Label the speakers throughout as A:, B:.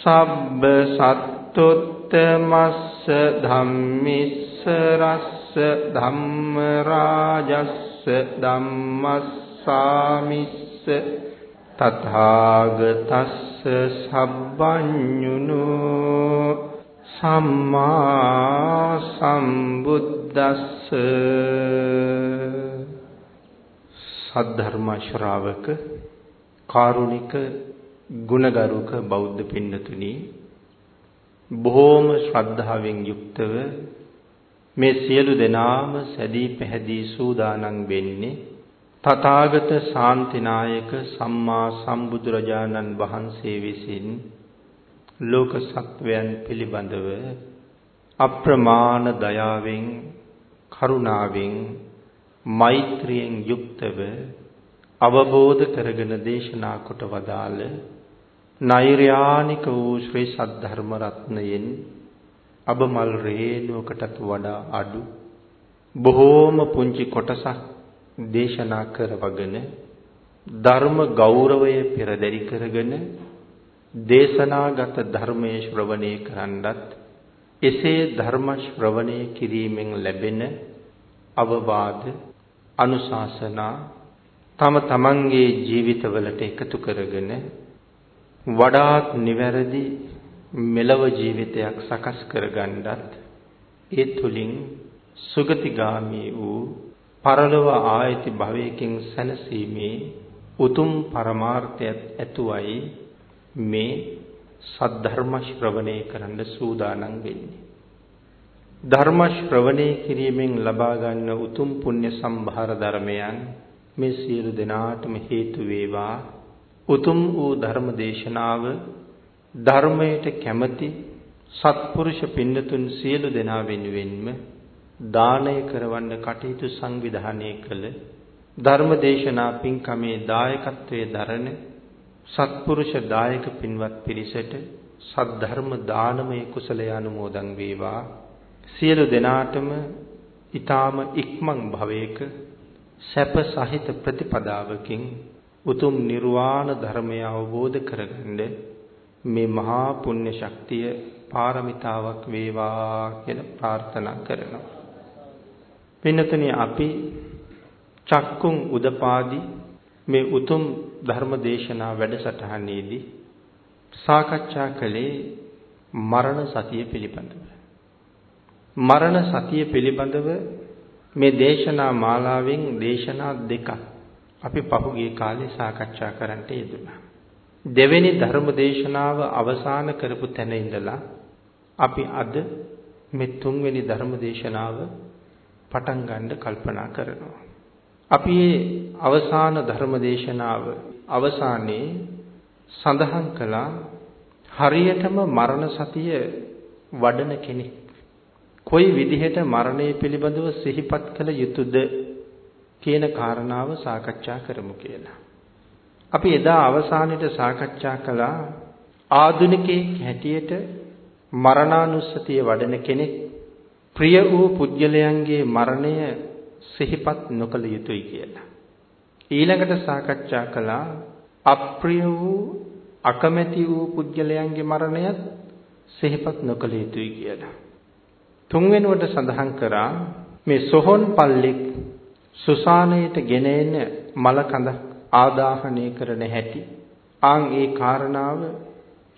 A: සබ්බ සත්තුත්තමස්ස ධම්මිස්ස රස්ස ධම්ම රාජස්ස ධම්මස්සාමිස්ස තථාගතස්ස සබ්බඤුනෝ සම්මා සම්බුද්දස්ස සද්ධර්ම ශ්‍රාවක කාරුණික ගුණගරුක බෞද්ධ පින්නතුනි බොහෝම ශ්‍රද්ධාවෙන් යුක්තව මේ සියලු දෙනාම සැදී පැහැදී සූදානම් වෙන්නේ තථාගත ශාන්තිනායක සම්මා සම්බුදුරජාණන් වහන්සේ විසින් ලෝක සත්වයන් පිළිබඳව අප්‍රමාණ දයාවෙන් කරුණාවෙන් මෛත්‍රියෙන් යුක්තව අවබෝධ කරගෙන දේශනා කොට වදාළ නෛර්යානික වූ ශ්‍රී සද්ධර්ම රත්නයෙන් අබමල් රේණුවකටත් වඩා අඩු බොහෝම පුංචි කොටසක් දේශනා කරවගෙන ධර්ම ගෞරවය පෙරදරි කරගෙන දේශනාගත ධර්මයේ ශ්‍රවණය කරන්නත් එසේ ධර්ම ශ්‍රවණය කිරීමෙන් ලැබෙන අවවාද අනුශාසනා තම තමන්ගේ ජීවිතවලට එකතු කරගෙන වඩාත් නිවැරදි මෙලව ජීවිතයක් සකස් කරගන්නත් ඒ තුලින් සුගතිගාමී වූ පරලොව ආයති භවයකින් සැනසීමේ උතුම් පරමාර්ථයත් ඇතුවයි මේ සද්ධර්ම ශ්‍රවණය කරන්න සූදානම් වෙන්නේ. ධර්ම ශ්‍රවණය කිරීමෙන් ලබා ගන්න උතුම් පුණ්‍ය සම්භාර ධර්මයන් මේ සියලු දෙනාටම හේතු වේවා. උතුම් වූ ධර්ම දේශනාව ධර්මයට කැමති සත්පුරුෂ පින්නතුන් සියලු දෙනා වෙනුවෙන්ම දානය කරවන්න කටයුතු සංවිධානය කළ ධර්මදේශනා පින්කමේ දායකත්වයේ දරන සත්පුරුෂ දායක පින්වත් පිරිසට සද්ධර්ම දානමය කුසලය අනුමෝදන් වේවා. සියලු දෙනාටම ඊ타ම ඉක්මන් භවයක සැප සහිත ප්‍රතිපදාවකින් උතුම් නිර්වාණ ධර්මය අවබෝධ කරගන්න මේ මහා පුණ්‍ය ශක්තිය පාරමිතාවක් වේවා කියලා ප්‍රාර්ථනා කරනවා. පින්නතනි අපි චක්කුම් උදපාදි මේ උතුම් ධර්ම දේශනා වැඩසටහනේදී සාකච්ඡා කළේ මරණ සතිය පිළිබඳව. මරණ සතිය පිළිබඳව මේ දේශනා මාලාවෙන් දේශනා දෙකක් අපි පහුගිය කාලේ සාකච්ඡා කරන්නට යෙදුණා. දෙවෙනි ධර්ම දේශනාව අවසන් කරපු තැන ඉඳලා අපි අද මේ තුන්වෙනි ධර්ම දේශනාව පටන් ගන්න කල්පනා කරනවා. අපි මේ අවසාන ධර්ම දේශනාව අවසානයේ සඳහන් කළා හරියටම මරණ සතිය වඩන කෙනෙක් කොයි විදිහට මරණය පිළිබඳව සිහිපත් කළ යුතුද කියන කාරණාව සාකච්ඡා කරමු කියලා. අපි එදා අවසානයේට සාකච්ඡා කළා ආධුනිකයෙක් හැටියට මරණානුස්සතිය වඩන කෙනෙක් ප්‍රිය වූ පුජ්‍යලයන්ගේ මරණය සිහිපත් නොකළ යුතුයි කියලා. ඊළඟට සාකච්ඡා කළා අප්‍රිය වූ අකමැති වූ පුජ්‍යලයන්ගේ මරණයත් සිහිපත් නොකළ යුතුයි කියලා. තුන්වෙනුවට සඳහන් කරා මේ සොහොන් පල්ලෙක් සුසානයට ගෙන එන මල කඳ ආදාහනය කරන හැටි ආන් ඒ කාරණාව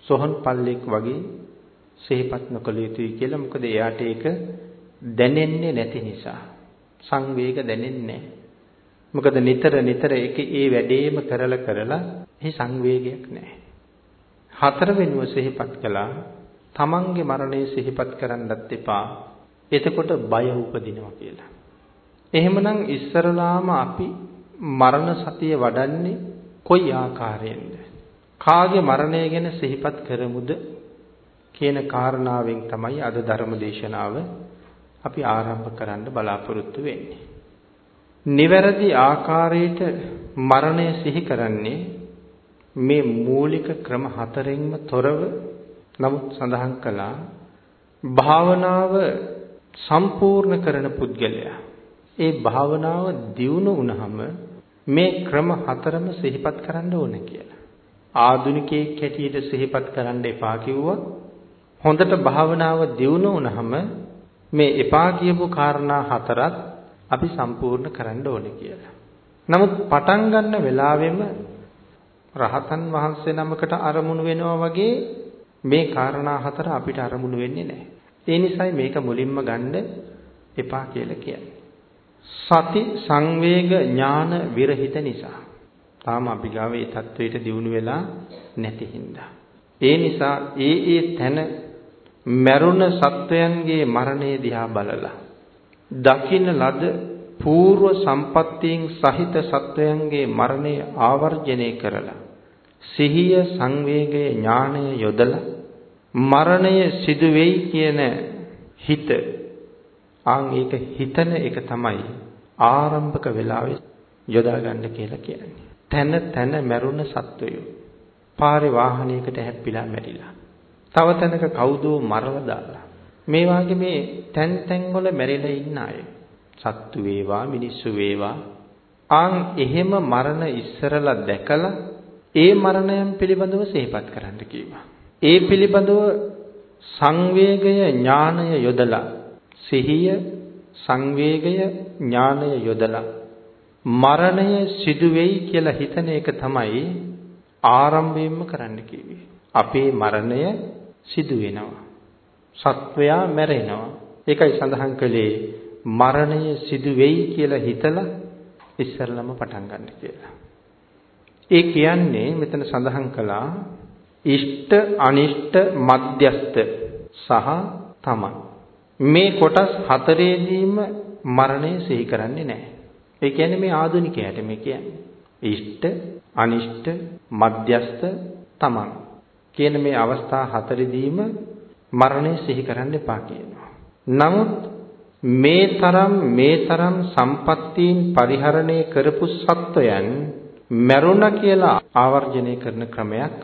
A: සොහොන් පල්ලෙක් වගේ සිහිපත් නොකළ යුතුයි කියලා. මොකද එයාට ඒක දැනෙන්නේ නැති නිසා සංවේග දැනෙන්නේ මොකද නිතර නිතර ඒක ඒ වැඩේම කරලා කරලා එහි සංවේගයක් නැහැ. හතර වෙනුව සිහිපත් කළා. තමන්ගේ මරණය සිහිපත් කරන්නත් එපා. එතකොට බය උපදිනවා කියලා. එහෙමනම් ඉස්සරලාම අපි මරණ සතිය වඩන්නේ කොයි ආකාරයෙන්ද? කාගේ මරණය ගැන සිහිපත් කරමුද කියන කාරණාවෙන් තමයි අද ධර්ම දේශනාව අපි ආරම්භ කරන්න බලාපොරොත්තු වෙන්නේ. නිවැරදි ආකාරයට මරණය සිහි කරන්නේ මේ මූලික ක්‍රම හතරෙන්ම තොරව නමුත් සඳහන් කළා භාවනාව සම්පූර්ණ කරන පුද්ගලයා ඒ භාවනාව දියුණු වුණාම මේ ක්‍රම හතරම සිහිපත් කරන්න ඕන කියලා. ආධුනිකයෙක් හැටියට සිහිපත් කරන්න එපා කිව්වා. හොඳට භාවනාව දියුණු වුණාම මේ එපා කියපු කාරණා හතරත් අපි සම්පූර්ණ කරන්න ඕනේ කියලා. නමුත් පටන් ගන්න වෙලාවෙම රහතන් වහන්සේ නමකට අරමුණු වෙනවා වගේ මේ කාරණා හතර අපිට අරමුණු වෙන්නේ නැහැ. ඒ නිසායි මේක මුලින්ම ගන්න එපා කියලා කියන්නේ. සති සංවේග ඥාන විරහිත නිසා. තාම අපි ගාව ඒ தത്വයට දියුණු වෙලා නැති හින්දා. ඒ නිසා ඒ ඒ තැන මරුණ සත්වයන්ගේ මරණය දිහා බලලා දකින්න ලද పూర్ව සම්පත්තියෙන් සහිත සත්වයන්ගේ මරණය ආවර්ජනය කරලා සිහිය සංවේගය ඥානය යොදලා මරණය සිදු වෙයි කියන හිත ආන් ඒක හිතන එක තමයි ආරම්භක වෙලාවේ යොදා ගන්න කියලා කියන්නේ. තන තන මැරුණ සත්වයෝ. පාරේ වාහනයකට හැප්පිලා මැරිලා. තව තැනක කවුදෝ මරලා දාලා. මේ වාගේ මේ තැන් තැන් වල මැරිලා ඉන්න අය. සත්තු වේවා මිනිස්සු වේවා ආන් එහෙම මරණ ඉස්සරලා දැකලා ඒ මරණයන් පිළිබඳව සිහිපත් කරන්න කිව්වා. ඒ පිළිබඳව සංවේගය ඥානය යොදලා සිහිය සංවේගය ඥානය යොදලා මරණය සිදු වෙයි කියලා හිතන එක තමයි ආරම්භයෙන්ම කරන්න කිව්වේ. අපේ මරණය සිදු වෙනවා. සත්වයා මැරෙනවා. ඒකයි සඳහන් කළේ මරණය සිදු වෙයි කියලා හිතලා ඉස්සරළම පටන් ගන්න කියලා. ඒ කියන්නේ මෙතන සඳහන් කළා ඉෂ්ට අනිෂ්ට මධ්‍යස්ත සහ තමන් මේ කොටස් හතරේදීම මරණය සිහි කරන්නේ නැහැ. ඒ කියන්නේ මේ ආධුනිකයාට මේ කියන්නේ. ඉෂ්ට, අනිෂ්ට, මධ්‍යස්ත, තමන්. කියන මේ අවස්ථා හතරෙදීම මරණය සිහි කරන්න එපා කියනවා. නමුත් මේ තරම් මේ තරම් සම්පත්තීන් පරිහරණය කරපු සත්වයන් මරුණ කියලා ආවර්ජනය කරන ක්‍රමයක්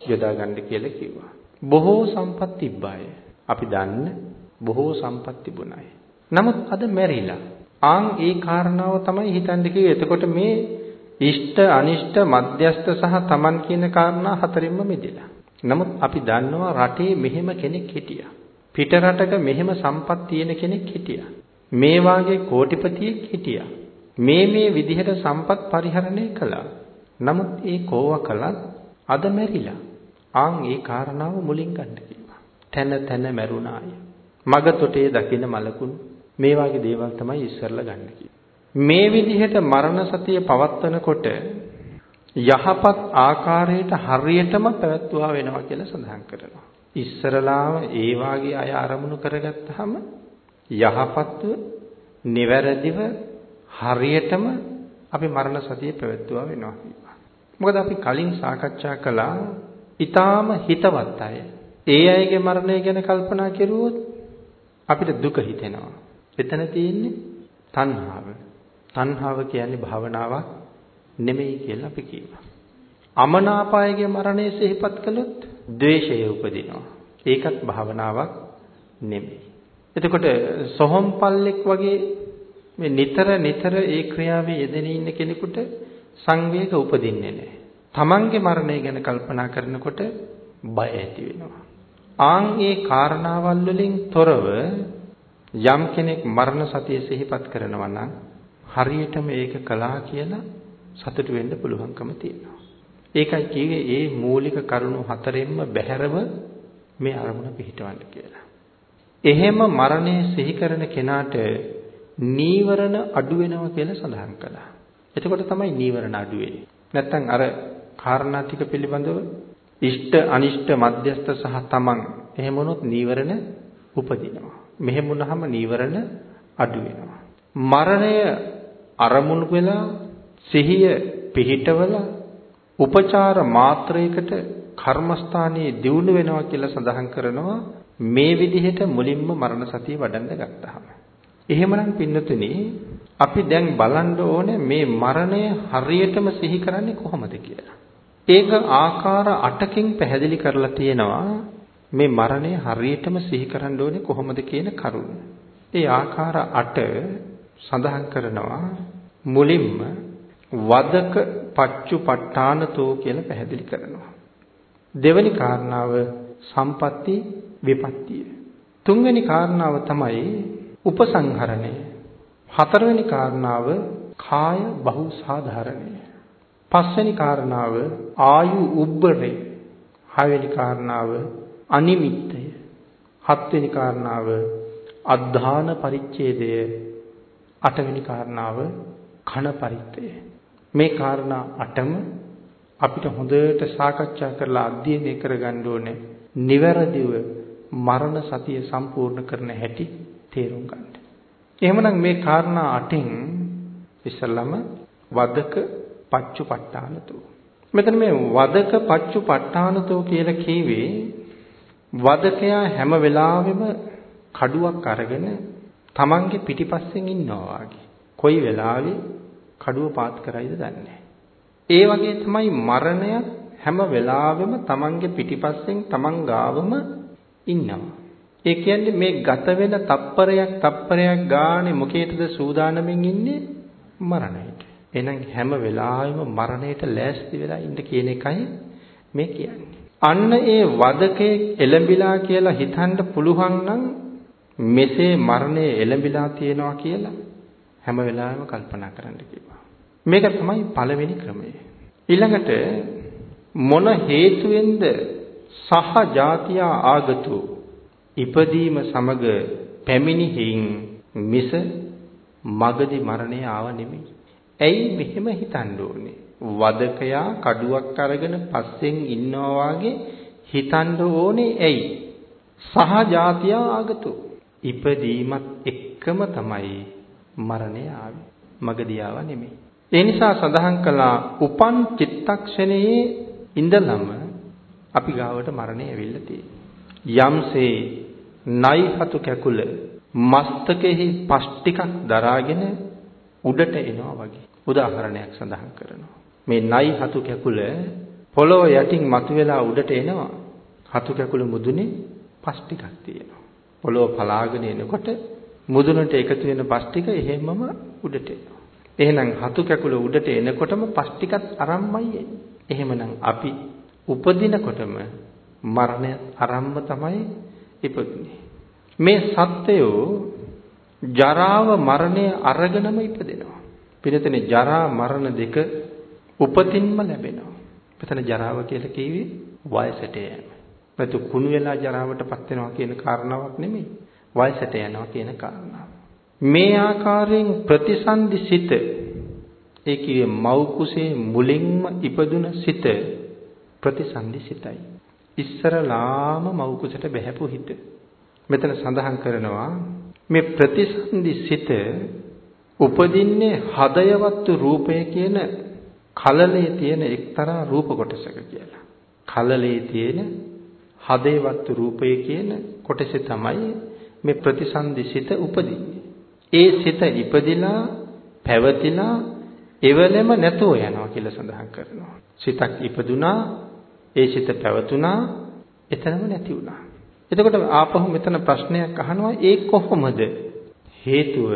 A: යොදා ගන්න කියලා කිව්වා. බොහෝ සම්පත් තිබ්බාය. අපි දන්න බොහෝ සම්පත් තිබුණාය. නමුත් අද මැරිලා. ආන් ඒ කාරණාව තමයි හිතන්න කිව්වේ. එතකොට මේ ඉෂ්ට අනිෂ්ට මධ්‍යස්ත සහ Taman කියන කාරණා හතරින්ම මිදෙලා. නමුත් අපි දන්නවා රටේ මෙහෙම කෙනෙක් හිටියා. පිට රටක මෙහෙම සම්පත් තියෙන කෙනෙක් හිටියා. මේ වාගේ කෝටිපතියෙක් හිටියා. මේ මේ විදිහට සම්පත් පරිහරණය කළා. නමුත් ඒ කෝව කළත් අද මැරිලා. ආන් ඒ කාරණාව මුලින් ගන්න කිව්වා. තන තන මැරුණාය. මග තොටේ දකින මලකුණු මේ වාගේ දේවල් තමයි ඉස්සරලා ගන්න මේ විදිහට මරණ සතිය පවත්වනකොට යහපත් ආකාරයට හරියටම පැවැත්වුවා වෙනවා කියලා සඳහන් කරනවා. ඉස්සරලාම ඒ වාගේ අය අරමුණු කරගත්තාම යහපත්ව, නිවැරදිව, හරියටම අපි මරණ සතිය පැවැත්වුවා වෙනවා කියනවා. මොකද අපි කලින් සාකච්ඡා කළා ඊටාම හිතවත් අය. ඒ අයගේ මරණය ගැන කල්පනා කෙරුවොත් අපිට දුක හිතෙනවා. එතන තියෙන්නේ තණ්හාව. තණ්හාව කියන්නේ භාවනාවක් නෙමෙයි කියලා අපි කියනවා. අමනාපයගේ මරණය සිහිපත් කළොත් ද්වේෂය උපදිනවා. ඒකත් භාවනාවක් නෙමෙයි. එතකොට සොහොන් පල්ලෙක් වගේ මේ නිතර නිතර ඒ ක්‍රියාවේ යෙදෙන ඉන්න කෙනෙකුට සංවේග උපදින්නේ නැහැ. තමන්ගේ මරණය ගැන කල්පනා කරනකොට බය ඇති වෙනවා. ආන් ඒ කාරණාවල් වලින් තොරව යම් කෙනෙක් මරණ සතිය සිහිපත් කරනවා නම් හරියටම ඒක කළා කියලා සතුටු වෙන්න පුළුවන්කම තියෙනවා. ඒකයි කිව්වේ ඒ මූලික කරුණු හතරෙන්ම බැහැරව මේ අරමුණ පිහිටවන්න කියලා. එහෙම මරණය සිහි කරන කෙනාට නීවරණ අඩු වෙනවා කියලා සඳහන් කළා. එතකොට තමයි නීවරණ අඩු වෙන්නේ. නැත්තම් අර කාරණා ටික පිළිබඳව ඉෂ්ට අනිෂ්ට මධ්‍යස්ත සහ තමන් එහෙම වුණොත් නීවරණ උපදිනවා. මෙහෙම වුණාම නීවරණ අඩු වෙනවා. මරණය අරමුණු වෙලා සිහිය පිහිටවලා උපචාර මාත්‍රයකට කර්මස්ථානයේ දියුණු වෙනවා කියලා සඳහන් කරනවා මේ විදිහට මුලින්ම මරණ සතිය වඩන්න ගත්තාම. එහෙමනම් පින්නතුනි අපි දැන් බලන්න ඕනේ මේ මරණය හරියටම සිහි කරන්නේ කොහොමද කියලා. ඒක ආකාර 8කින් පැහැදිලි කරලා තියෙනවා මේ මරණය හරියටම සිහි කරන්න ඕනේ කොහොමද කියන කරුණ. ඒ ආකාර 8 සඳහන් කරනවා මුලින්ම වදක පච්චුපට්ඨානතෝ කියලා පැහැදිලි කරනවා. දෙවැනි කාරණාව සම්පatti විපත්තිය. තුන්වෙනි කාරණාව තමයි උපසංහරණය. හතරවෙනි කාරණාව කාය බහු සාධාරණය. පස්වෙනි කාරණාව ආයු උබ්බරේ. හයවෙනි කාරණාව අනිමිත්තය. හත්වෙනි කාරණාව අද්ධාන පරිච්ඡේදය. අටවෙනි කාරණාව කණ පරිත්තය. මේ කාරණා අටම අපිට හොඳට සාකච්ඡා කරලා අධ්‍යයනය කරගන්න ඕනේ. නිවැරදිව මරණ සතිය සම්පූර්ණ කරන හැටි තේරුම් ගන්න. එහෙමනම් මේ කාරණා අටෙන් ඉස්සල්ලාම වදක පච්චුපට්ඨානතෝ. මෙතන මේ වදක පච්චුපට්ඨානතෝ කියලා කියවේ වදකයා හැම වෙලාවෙම කඩුවක් අරගෙන තමන්ගේ පිටිපස්සෙන් ඉන්නවා වගේ. කොයි වෙලාවෙ කඩුව පාත් කරයිද දන්නේ ඒ වගේ තමයි මරණය හැම වෙලාවෙම තමන්ගේ පිටිපස්සෙන් තමන් ගාවම ඉන්නවා. ඒ කියන්නේ මේ ගත වෙන තප්පරයක් තප්පරයක් ගානේ මොකේද සූදානමින් ඉන්නේ මරණයට. එහෙනම් හැම වෙලාවෙම මරණයට ලෑස්ති වෙලා ඉන්න කියන එකයි මේ කියන්නේ. අන්න ඒ වදකේ එළඹිලා කියලා හිතන්න පුළුවන් නම් මෙසේ මරණය එළඹිලා තියෙනවා කියලා හැම වෙලාවෙම කල්පනා කරන්න කිව්වා. මේක තමයි පළවෙනි ක්‍රමය. ඊළඟට මොන හේතුවෙන්ද සහ ජාතිය ආගතු ඉපදීම සමග පැමිණි හේයින් මිස මගදී මරණය ආව නෙමෙයි. ඇයි මෙහෙම හිතන්න ඕනේ? වදකයා කඩුවක් අරගෙන පස්සෙන් ඉන්නවා වාගේ හිතන්න ඕනේ ඇයි? සහ ජාතිය ආගතු ඉපදීමත් එක්කම තමයි මරණය ආවේ. මගදී ආව නෙමෙයි. ඒ නිසා සඳහන් කළා උපන් චිත්තක්ෂණයේ ඉඳලම අපි ගාවට මරණය ඇවිල්ලා තියෙන්නේ. යම්සේ නයි හතු කැකුල මස්තකෙහි පස් ටිකක් දරාගෙන උඩට එනවා වගේ. උදාහරණයක් සඳහන් කරනවා. මේ නයි හතු කැකුල පොළොව යටින් මතුවලා උඩට එනවා. හතු කැකුල මුදුනේ පස් ටිකක් තියෙනවා. පොළොව පලාගෙන එනකොට මුදුනට එකතු වෙන පස් ටික එහෙමම උඩට එනවා. එහෙනම් හතු කැකුල උඩට එනකොටම පස් ටිකත් අරම්මයි එන්නේ. එහෙමනම් අපි උපදිනකොටම මරණය අරම්ම තමයි ඉපදුනේ. මේ සත්‍යයෝ ජරාව මරණය අරගෙනම ඉපදෙනවා. පිළිතනේ ජරා මරණ දෙක උපතින්ම ලැබෙනවා. මෙතන ජරාව කියලා කිව්වේ වයසට යෑම. නැතු කුණු වෙලා ජරාවටපත් වෙනවා කියන කාරණාවක් නෙමෙයි. වයසට යනවා කියන කාරණාව. මේ ආකාරයෙන් ප්‍රතිසන්දි සිත ඒ කියේ මව් කුසේ මුලින්ම ඉපදුන සිත ප්‍රතිසන්දි සිතයි. ඉස්සරලාම මව් කුසට බැහැපු හිත. මෙතන සඳහන් කරනවා මේ ප්‍රතිසන්දි සිත උපදින්නේ හදයවත් රූපය කියන කලලේ තියෙන එක්තරා රූප කොටසක කියලා. කලලේ තියෙන හදේවත් රූපය කියන කොටසේ තමයි මේ ප්‍රතිසන්දි සිත උපදින්නේ. ඒ සිත ඉපදිලා පැවතිලා එවලෙම නැතුව යනවා කියලා සඳහන් කරනවා. සිතක් ඉපදුනා, ඒ සිත පැවතුනා, එතනම නැති වුණා. එතකොට ආපහු මෙතන ප්‍රශ්නයක් අහනවා ඒ කොහොමද? හේතුව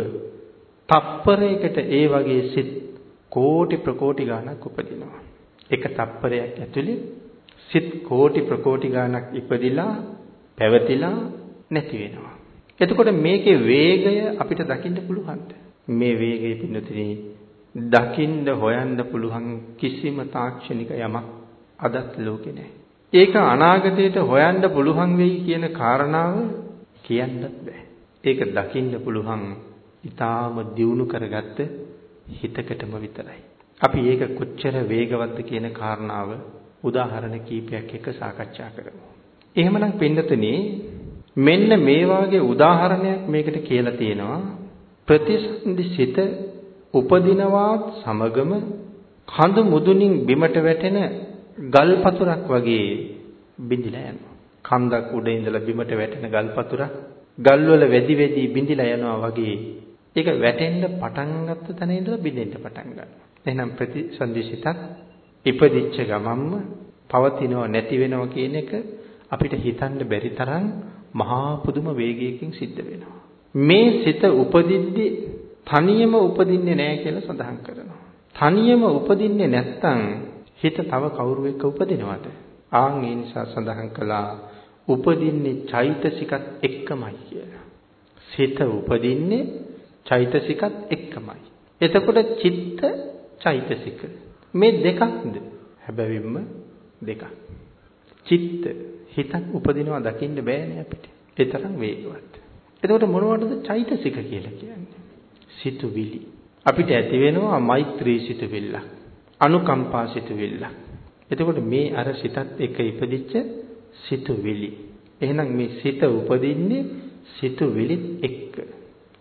A: තප්පරයකට ඒ වගේ සිත් කෝටි ප්‍රකෝටි ගණක් උපදිනවා. එක තප්පරයක් ඇතුලේ සිත් කෝටි ප්‍රකෝටි ගණක් ඉපදිලා පැවතිලා නැති වෙනවා. එතකොට මේකේ වේගය අපිට දකින්න පුළුවන්ද? මේ වේගය පින්නතිනේ දකින්න හොයන්න පුළුවන් කිසිම තාක්ෂණික යමක් අදත් ලෝකේ නැහැ. ඒක අනාගතයට හොයන්න පුළුවන් වෙයි කියන කාරණාව කියන්නත් බෑ. ඒක දකින්න පුළුවන් ඊටාම දියුණු කරගත්ත හිතකටම විතරයි. අපි ඒක කොච්චර වේගවත්ද කියන කාරණාව උදාහරණ කීපයක් එක්ක සාකච්ඡා කරමු. එහෙමනම් පින්නතුනි මෙන්න මේ වාගේ උදාහරණයක් මේකට කියලා තියෙනවා ප්‍රතිසන්දි සිත උපදිනවත් සමගම කඳු මුදුනින් බිමට වැටෙන ගල් පතුරක් වගේ බිඳිලා යනවා. කන්දක් උඩ ඉඳලා බිමට වැටෙන ගල් පතුරක් ගල් වල වැදි වැදි බිඳිලා යනවා වගේ ඒක වැටෙන්න පටන් ගත්ත තැන ඉඳලා බිඳෙන්න පටන් ගන්නවා. එහෙනම් ප්‍රතිසන්දිසිතත් ඉපදිච්ච ගමම්ම පවතිනව නැති වෙනව කියන එක අපිට හිතන්න බැරි තරම් මහා පුදුම වේගයකින් සිද්ධ වෙනවා. මේ සිත උපදිද්දි තනියම උපදින්නේ නැහැ කියලා සඳහන් කරනවා. තනියම උපදින්නේ නැත්තම් හිත තව කවුරු එක්ක උපදිනවද? ආන් ඒ නිසා සඳහන් කළා උපදින්නේ චෛතසිකත් එක්කමයි කියලා. සිත උපදින්නේ චෛතසිකත් එක්කමයි. එතකොට චිත්ත චෛතසික මේ දෙකක්ද? හැබැවින්ම දෙකක්. චිත්ත හිතක් උපදිනවා දකින්න බෑනේ අපිට. ඒ තරම් වේගවත්. එතකොට මොනවටද චෛතසික කියලා කියන්නේ? සිතුවිලි. අපිට ඇති වෙනවා මෛත්‍රී සිතුවිල්ල. අනුකම්පා සිතුවිල්ල. එතකොට මේ අර සිතත් එක්ක ඉපදිච්ච සිතුවිලි. එහෙනම් මේ සිත උපදින්නේ සිතුවිලිත් එක්ක.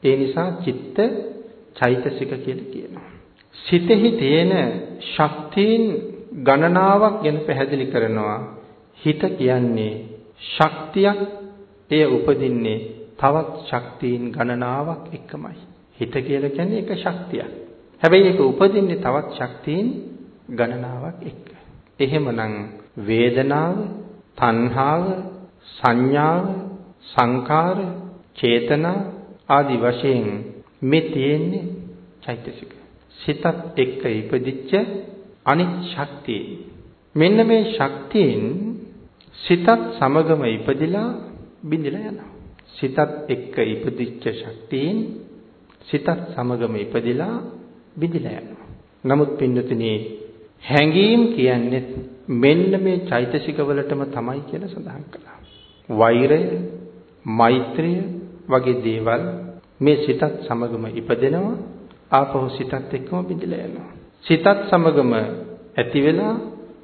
A: ඒ නිසා චිත්ත චෛතසික කියලා කියනවා. සිතෙහි තියෙන ශක්තියින් ගණනාවක් ගැන පැහැදිලි කරනවා. හිත කියන්නේ ශක්තියක් එය උපදින්නේ තවත් ශක්තියින් ගණනාවක් එක්කමයි. හිත කියලා කියන්නේ එක ශක්තියක්. හැබැයි ඒක උපදින්නේ තවත් ශක්තියින් ගණනාවක් එක්ක. එහෙමනම් වේදනාව, තණ්හාව, සංඥාව, සංකාර, චේතනා ආදි වශයෙන් මේ තියෙන්නේ චෛතසික. සිතත් එක්ක ඉපදිච්ච අනිත් ශක්තිය. මෙන්න මේ ශක්තියෙන් සිතත් සමගම ඉපදිලා බිඳිලා යනවා. සිතත් එක්ක ඉපදිච්ච ශක්තියෙන් සිතත් සමගම ඉපදිලා බිඳිලා යනවා. නමුත් පින්නතුනි හැඟීම් කියන්නේ මෙන්න මේ චෛතසික වලටම තමයි කියලා සඳහන් කළා. වෛරය, මෛත්‍රිය වගේ දේවල් මේ සිතත් සමගම ඉපදෙනවා ආපහු සිතත් එක්කම බිඳිලා යනවා. සිතත් සමගම ඇති වෙලා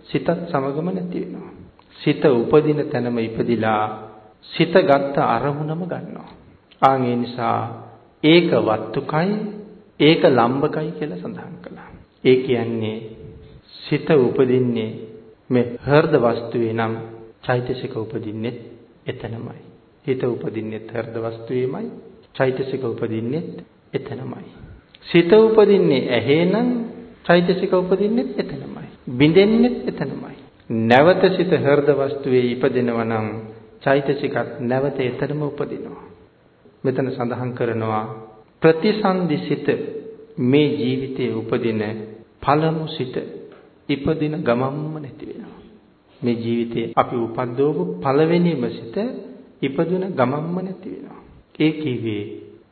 A: සිතත් සමගම නැති වෙනවා. සිත උපදින තැනම ඉපදිලා සිත ගත්ත අරමුණම ගන්නවා. ආන් ඒ නිසා ඒක වත්තුකයි ඒක ලම්බකයි කියලා සඳහන් කළා. ඒ කියන්නේ සිත උපදින්නේ මේ හෘද වස්තුවේ නම් චෛතසික උපදින්නේ එතනමයි. හිත උපදින්නේ හෘද වස්තුවේමයි. චෛතසික උපදින්නේ එතනමයි. සිත උපදින්නේ ඇහෙනම් චෛතසික උපදින්නේ එතනමයි. බිඳෙන්නේ එතනමයි. නැවත සිත හෘද වස්තුවේ ඉපදෙනවා නම් චෛතසිකත් නැවත එතනම උපදිනවා. මෙතන සඳහන් කරනවා ප්‍රතිසන්දිසිත මේ ජීවිතයේ උපදින පළමු සිත ඉපදින ගමම්ම නැති වෙනවා. මේ ජීවිතයේ අපි උපද්දවපු පළවෙනිම සිත ඉපදුන ගමම්ම නැති වෙනවා. ඒ කිව්වේ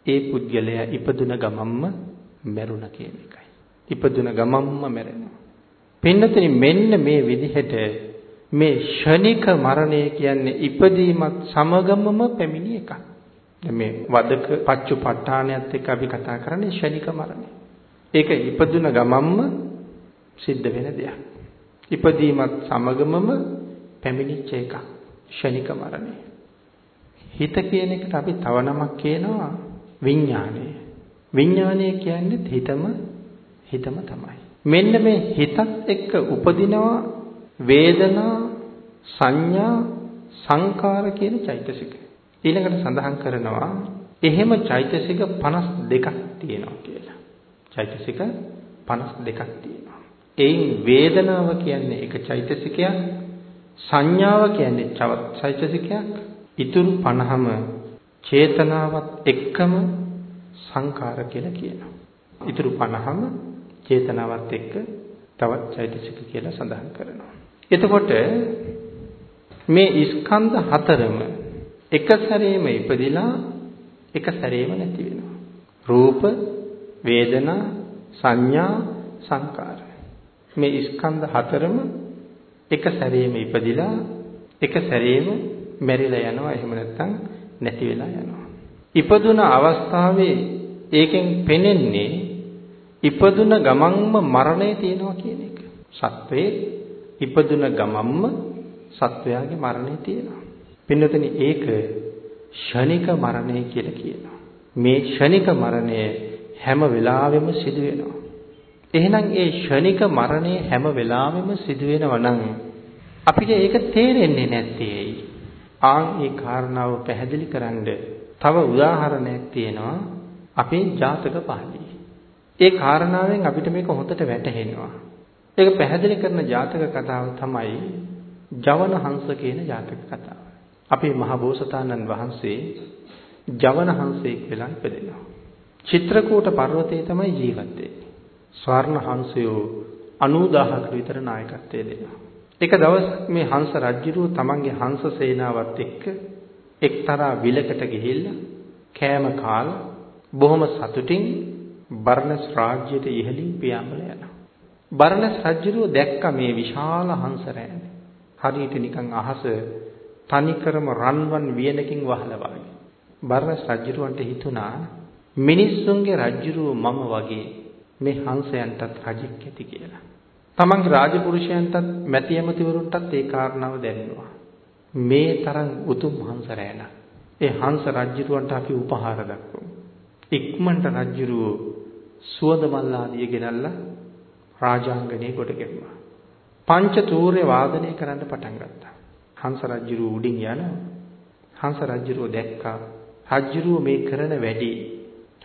A: ඒ පුද්ගලයා ඉපදුන ගමම්ම මැරුණ කියන එකයි. ඉපදුන ගමම්ම මැරෙනවා. පින්නතනි මෙන්න මේ විදිහට මේ ෂණික මරණය කියන්නේ ඉපදීමත් සමගමම පැමිණි එකක්. මේ වදක පච්චුපට්ඨානයත් එක්ක අපි කතා කරන්නේ ෂණික මරණය. ඒක ඉපදුන ගමම්ම සිද්ධ වෙන දෙයක්. ඉපදීමත් සමගමම පැමිණිච්ච එකක්. ෂණික මරණය. හිත කියන එකට අපි තව නමක් කියනවා විඥානය. විඥානය කියන්නේ හිතම හිතම තමයි. මෙන්න මේ හිතත් එක්ක උපදිනවා වේදනා සංඥා සංකාර කියන චෛතසික. ඊළඟට සඳහන් කරනවා එහෙම චෛතසික 52ක් තියෙනවා කියලා. චෛතසික 52ක් තියෙනවා. එයින් වේදනාව කියන්නේ එක චෛතසිකයක්, සංඥාව කියන්නේ චෛතසිකයක්, ඉතුරු 50ම චේතනාවත් එක්කම සංකාර කියලා කියනවා. ඉතුරු 50ම චේතනාවත් එක්ක තවත් චෛතසික කියලා සඳහන් කරනවා. එතකොට මේ ස්කන්ධ හතරම එක සැරේම ඉපදිලා එක සැරේම නැති වෙනවා. රූප, වේදනා, සංඥා, සංකාර. මේ ස්කන්ධ හතරම එක සැරේම ඉපදිලා එක සැරේම මැරිලා යනවා. එහෙම නැත්නම් නැති වෙලා යනවා. ඉපදුන අවස්ථාවේ ඒකෙන් පෙනෙන්නේ ඉපදුන ගමන්ම මරණය තියෙනවා කියන එක. සත්වයේ ඉපදුන ගමන්ම සත්වයාගේ මරණය තියෙනවා. පින්නතනි ඒක ෂණික මරණය කියලා කියනවා. මේ ෂණික මරණය හැම වෙලාවෙම සිදු වෙනවා. එහෙනම් ඒ ෂණික මරණය හැම වෙලාවෙම සිදු වෙනවා නම් අපිට ඒක තේරෙන්නේ නැත්තේ ඇයි? ආන් ඒ කාරණාව පැහැදිලි කරන්න තව උදාහරණයක් තියෙනවා අපේ ජාතක පාළියේ. ඒ කාරණාවෙන් අපිට මේක හොඳට වැටහෙනවා. ඒක පැහැදිලි කරන ජාතක කතාව තමයි ජවන හංස කියන ජාතක කතාව. අපේ මහ බෝසතාණන් වහන්සේ ජවන හංසයෙක් වෙලා ඉපදෙනවා. චිත්‍රකූට පර්වතයේ තමයි ජීවත් වෙන්නේ. ස්වර්ණ හංසයෝ 90000කට විතර නායකත්වය දෙනවා. එක දවසක් මේ හංස රජුරුව තමන්ගේ හංස සේනාවත් එක්ක එක්තරා විලකට ගිහිල්ලා කෑම කාලා බොහොම සතුටින් බර්ණස් රාජ්‍යයට ඉහළින් පියාඹල යනවා. බර්ණස් රජුරුව දැක්ක මේ විශාල හංස රෑනේ. හරියට නිකන් අහස තනිකරම රන්වන් වියනකින් වහලා වගේ. බර්ණස් රජුරවන්ට හිතුණා මිනිස්සුන්ගේ රජුරුව මම වගේ මේ හංසයන්ටත් රජෙක් ඇති කියලා. තමන්ගේ රාජපුරුෂයන්ටත් මැති ඇමතිවරුන්ටත් ඒ කාරණාව දැනෙනවා. මේ තරම් උතුම් හංස රෑන. ඒ හංස රජුරවන්ට අපි උපහාර දක්වමු. ඉක්මනට රජුරුව සුවඳ මල් ආදිය ගෙනල්ලා රාජාංගණයේ කොට ගැහුවා. පංච තූර්ය වාදනය කරන්න පටන් ගත්තා. හංස රජුරුව උඩින් යනවා. හංස රජුරුව දැක්කා. රජුරුව මේ කරන වැඩි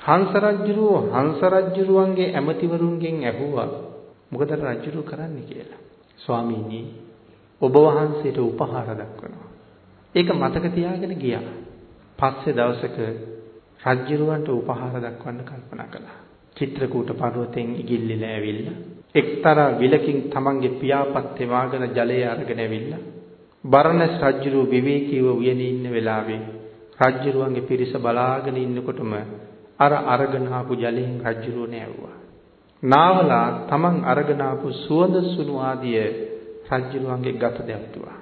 A: හංස රජුරුව හංස රජුරුවන්ගේ ඇමතිවරුන්ගෙන් ඇහුවා මොකද රජුරුව කරන්නේ කියලා. ස්වාමීනි ඔබ වහන්සේට උපහාර දක්වනවා. ඒක මතක තියාගෙන ගියා. පස්සේ දවසක රජ්ජුරුවන්ට උපහාර දක්වන්න කල්පනා කළා. චිත්‍රකූට පර්වතයෙන් ඉගිල්ලිලා ඇවිල්ලා එක්තරා විලකින් තමන්ගේ පියාපත් එවාගෙන ජලය අරගෙන ඇවිල්ලා බරණස් රජ්ජුරුව විවේකීව උයනේ ඉන්න වෙලාවේ රජ්ජුරුවන්ගේ පිරිස බලාගෙන ඉන්නකොටම අර අරගෙන ආපු ජලයෙන් රජ්ජුරුව නෑවුවා. නාවලා තමන් අරගෙන ආපු සුවඳ සුණු ආදිය රජ්ජුරුවන්ගේ ගත දැව්තුවා.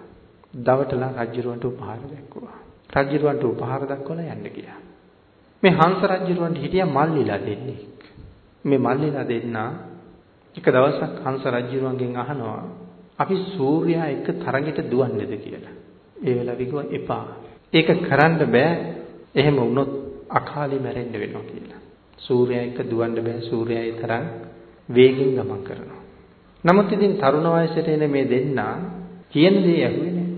A: දවටලා රජ්ජුරුවන්ට උපහාර දැක්වුවා. රජ්ජුරුවන්ට උපහාර දක්වලා යන්න ගියා. මේ හංස රජුරවන්ට හිටියා මල්ලිලා දෙන්නේ. මේ මල්ලිලා දෙන්න එක දවසක් හංස රජුරවන්ගෙන් අහනවා අපි සූර්යයා එක්ක තරඟෙට දුවන්නේද කියලා. ඒ වෙලාවෙ කිව්වා එපා. ඒක කරන්න බෑ. එහෙම වුණොත් අකාලේ මැරෙන්න වෙනවා කියලා. සූර්යයා එක්ක දුවන්න බෑ. සූර්යයා ඒ තරම් වේගෙන් ගමන් කරනවා. නමුත් ඉතින් තරුණ වයසට එන මේ දෙන්න කියන දේ ඇහුවේ නෑ.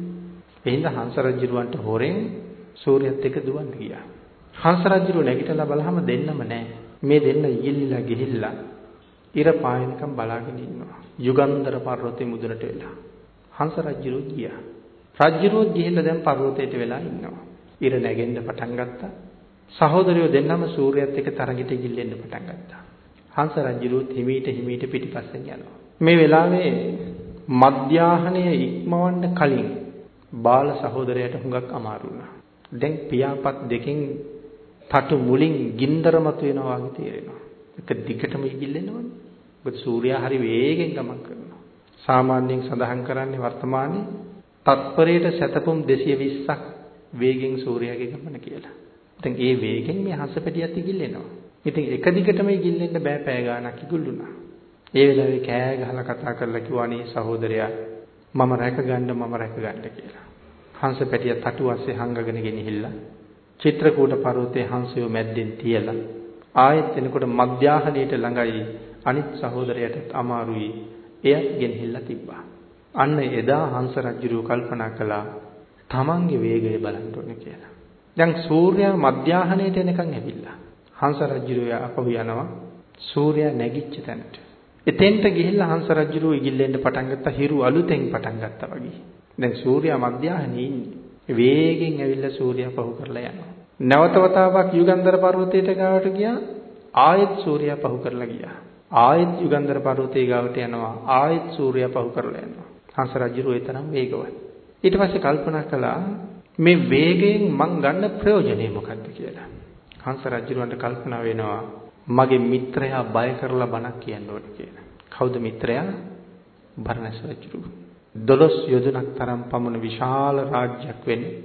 A: එහෙනම් හංස රජුරවන්ට හොරෙන් සූර්යයත් එක්ක දුවන්න ගියා. හංස රජුර නැගිටලා බලහම දෙන්නම නැහැ. මේ දෙන්න ඊල්ලිලා ගිහිල්ලා ඉර පායනකම් බලාගෙන ඉන්නවා. යුගන්ධර පර්වතේ මුදුනට වෙලා. හංස රජුරෝ ගියා. රජුරෝ ගිහිල්ලා දැන් පර්වතයට වෙලා ඉන්නවා. ඉර නැගෙන්න පටන් ගත්තා. සහෝදරයෝ දෙන්නම සූර්යයත් එක්ක තරගෙට ගිල්ලෙන්න පටන් ගත්තා. හංස රජුරුත් හිමීට හිමීට පිටිපස්සෙන් යනවා. මේ වෙලාවේ මධ්‍යාහනය ඉක්මවන්න කලින් බාල සහෝදරයාට හුඟක් අමාරු වුණා. දැන් පියාපත් දෙකෙන් තටු මුලින් ගින්දර මතුවෙනවා වගේ තේරෙනවා. එක දිගටම ඉගිල්ලෙන්න ඕනේ. මොකද සූර්යයා හරි වේගෙන් ගමන් කරනවා. සාමාන්‍යයෙන් සඳහන් කරන්නේ වර්තමානයේ තත්පරයට සැතපුම් 220ක් වේගෙන් සූර්යාගේ ගමන කියලා. දැන් ඒ වේගෙන් මේ හංසපැටියත් ඉගිල්ලෙනවා. ඉතින් එක දිගටම ඉගිල්ලෙන්න බෑ පෑ ගාණක් ඉගුල්ලුණා. ඒ වෙලාවේ කෑ ගහලා කතා කරලා කිව්වා අනේ සහෝදරයා මම රැකගන්න මම රැකගන්න කියලා. හංසපැටිය තටු අස්සේ හංගගෙන ගෙනහිල්ලා චිත්‍රකූට පර්වතයේ හංසය මැද්දෙන් තියලා ආයෙත් එනකොට මධ්‍යාහනයට ළඟයි අනිත් සහෝදරයටත් අමාරුයි එයත් ගෙනහිල්ලා තිබ්බා. අන්න එදා හංස රජුරු කල්පනා කළා තමන්ගේ වේගය බලන්න ඕනේ කියලා. දැන් සූර්යයා මධ්‍යාහනයට එනකන් ඇවිල්ලා. හංස රජුරු අපහු යනවා සූර්යයා නැගිච්ච තැනට. එතෙන්ට ගිහිල්ලා හංස රජුරු ඉගිල්ලෙන්න පටන් ගත්තා හිරු අලුතෙන් පටන් ගත්තා වගේ. දැන් සූර්යයා මධ්‍යාහනේ ඉන්නේ. වේගෙන් ඇවිල්ලා සූර්යයා පහු කරලා යනවා. නැවත වතාවක් යුගන්ධර පර්වතයට ගාවට ගියා. ආයෙත් සූර්යයා පහු කරලා ගියා. ආයෙත් යුගන්ධර පර්වතයේ ගාවට යනවා. ආයෙත් සූර්යයා පහු කරලා යනවා. හංස රජුරු ඒ තරම් වේගවත්. ඊට පස්සේ කල්පනා කළා මේ වේගයෙන් මං ගන්න ප්‍රයෝජනෙ මොකක්ද කියලා. හංස රජුරවන්ට කල්පනා වෙනවා මගේ මිත්‍රයා බය කරලා බණක් කියන්න ඕනේ කියලා. කවුද මිත්‍රයා? බරණැස් රජු. දොළොස් යොදුනක් තරම් පමණ විශාල රාජ්‍යයක් වෙන්නේ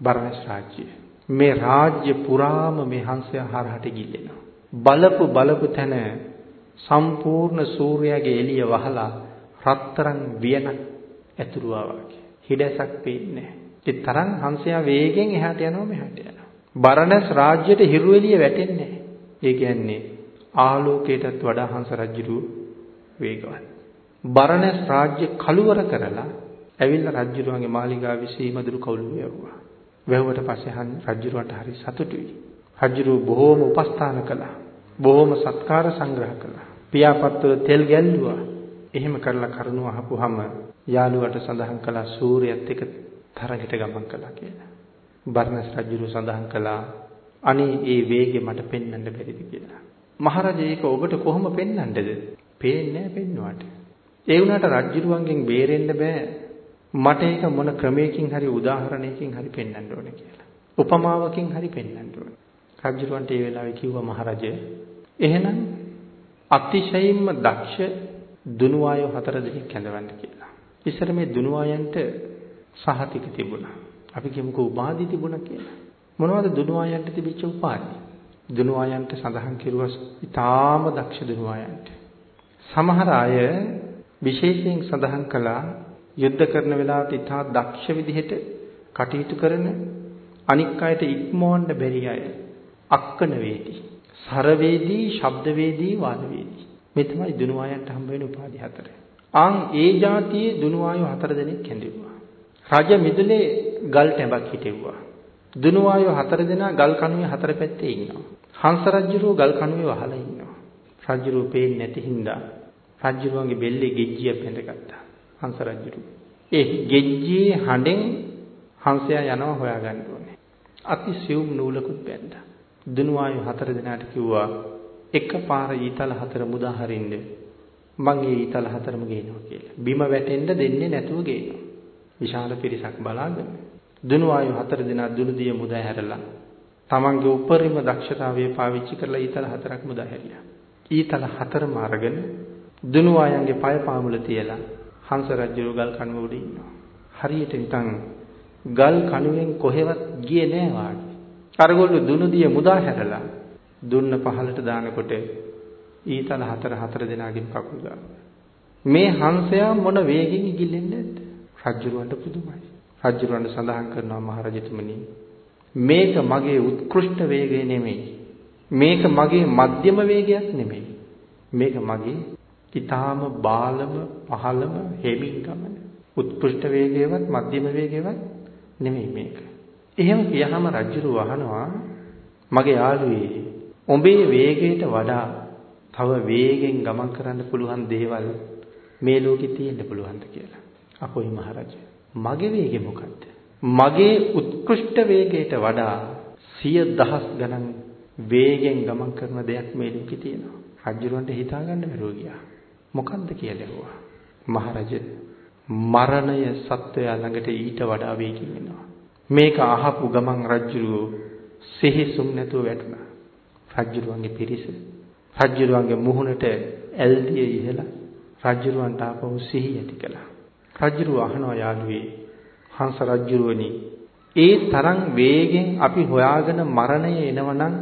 A: බරණැස් රාජ්‍යය. මේ රාජ්‍ය පුරාම මේ හංසයා හරහට ගිල්ලෙනවා. බලපු බලපු තැන සම්පූර්ණ සූර්යාගේ එළිය වහලා රත්තරන් වියනක් ඇතුරුවා වගේ. හිඩැසක් පේන්නේ නැහැ. ඒ තරම් හංසයා වේගෙන් එහාට යනවා මෙහාට යනවා. බරණැස් රාජ්‍යයට හිරු එළිය වැටෙන්නේ නැහැ. ඒ කියන්නේ ආලෝකයටත් වඩා හංස රජු වේගවත්. බරණැස් රාජ්‍ය කලුවර කරලා ඇවිල්ලා රජුරුවන්ගේ මාලිගාවේ සීමදුරු කවුළු වැවුවා. වැවුවට පස්සේ හන් රජුරුවන්ට හරි සතුටුයි. රජුරුව බොහෝම උපස්ථාන කළා. බොහෝම සත්කාර සංග්‍රහ කළා. පියාපත්වල තෙල් ගැල්ලුවා. එහෙම කරලා කරුණු අහපුවාම යාළුවට සඳහන් කළා සූර්යයත් එක්ක තරඟට ගමන් කළා කියලා. බර්ණස් රජුරු සඳහන් කළා අනේ ඒ වේගෙ මට පෙන්වන්න බැරිද කියලා. මහරජා ඒක ඔබට කොහොම පෙන්වන්නද? පේන්නේ නැහැ පෙන්වුවාට. ඒ වුණාට රජුරුවන්ගෙන් බේරෙන්න බෑ. මට ඒක මොන ක්‍රමයකින් හරි උදාහරණයකින් හරි පෙන්වන්න ඕනේ කියලා. උපමාවකින් හරි පෙන්වන්න ඕනේ. රජුරුවන්ට ඒ වෙලාවේ කිව්වා මහරජා එහෙනම් අතිශයින්ම දක්ෂ දුනුවායෝ හතර දෙනෙක් කැඳවන්න කියලා. ඉස්සර මේ දුනුවායන්ට සහතික තිබුණා. අපි කියමුකෝ උපාධි තිබුණා කියලා. මොනවද දුනුවායන්ට තිබිච්ච උපාධි? දුනුවායන්ට සඳහන් කෙරුවා ඊටාම දක්ෂ දුනුවායන්ට. සමහර අය විශේෂයෙන් සඳහන් කළා යුද්ධ කරන වෙලාවට ඊටා දක්ෂ විදිහට කටයුතු කරන අනික් අයට ඉක්මවන්න බැරි අය අක්කන වේදී සරවේදී ශබ්දවේදී වාදවේදී මේ තමයි දුනුවායන්ට හම්බ වෙන උපාධි හතර. ආන් ඒ જાතියේ දුනුවායෝ හතර දෙනෙක් කැඳෙව්වා. රජ මිදුලේ ගල් ටැඹක් හිටෙව්වා. දුනුවායෝ හතර දෙනා ගල් කණුවේ හතර පැත්තේ ඉන්නවා. හංස රජුරෝ ගල් කණුවේ වහලා ඉන්නවා. රජුරෝ පේන්නේ නැති හින්දා රජුරුවන්ගේ බෙල්ලේ ගෙජ්ජිය බැඳගත්තා. හංස රජුරු. ඒ ගෙජ්ජියේ හඬෙන් හංසයා යනවා හොයාගන්න ඕනේ. අති සියුම් නූලකුත් බැඳා. දුනුවායෝ හතර දෙනාට කිව්වා එකපාර ඊතල හතර මුදා හරින්න මං ඒ ඊතල හතරම ගේනවා කියලා. බිම වැටෙන්න දෙන්නේ නැතුව ගේනවා. විශාල පිරිසක් බලාගෙන දුනුවායෝ හතර දෙනා දුනුදිය මුදා හැරලා තමන්ගේ උපරිම දක්ෂතාවය පාවිච්චි කරලා ඊතල හතරක් මුදා හැරියා. ඊතල හතරම අරගෙන දුනුවායන්ගේ පය පාමුල තියලා හංස රජු ගල් කණුව උඩ ඉන්නවා. හරියට නිකන් ගල් කණුවෙන් කොහෙවත් ගියේ නෑ වාගේ. අරගොල්ලෝ දුනුදිය මුදා හැරලා දුන්න පහලට දානකොට ඊතල හතර හතර දෙනාගෙන් කකුල් ගන්නවා. මේ හංසයා මොන වේගෙන් ඉගිල්ලෙන්නේ නැද්ද? රජුරවන්ට පුදුමයි. රජුරවන්ට සඳහන් කරනවා මහරජතුමනි මේක මගේ උත්කෘෂ්ඨ වේගය නෙමෙයි. මේක මගේ මධ්‍යම වේගයක් නෙමෙයි. මේක මගේ ඊටාම බාලම පහළම හෙමින් ගමන. උත්කෘෂ්ඨ වේගයවත් මධ්‍යම වේගයවත් නෙමෙයි මේක. එහෙම කියහම රජුරු වහනවා මගේ යාළුවේ උඹේ වේගයට වඩා තව වේගෙන් ගමන් කරන්න පුළුවන් දේවල් මේ ලෝකේ තියෙන්න පුළුවන්ද කියලා. අපොයි මහරජා. මගේ වේගය මොකද්ද? මගේ උත්කෘෂ්ඨ වේගයට වඩා සිය දහස් ගණන් වේගෙන් ගමන් කරන දෙයක් මේ ලෝකේ තියෙනවා. රජුරවන්ට හිතා ගන්න බැරුව ගියා. මොකද්ද කියලා ඇහුවා. මහරජා මරණය සත්වයා ළඟට ඊට වඩා වේගින් එනවා. මේක අහපු ගමන් රජුරෝ සිහිසුම් නැතුව වැටුණා. රජුරුවන්ගේ පිරිස රජුරුවන්ගේ මුහුණට ඇල්දිය ඉහලා රජුරුවන්ට ආපහු සිහිය ඇති කළා. රජුරුව අහනවා යාළුවේ හංස රජුරුවනි ඒ තරම් වේගෙන් අපි හොයාගෙන මරණය එනවනම්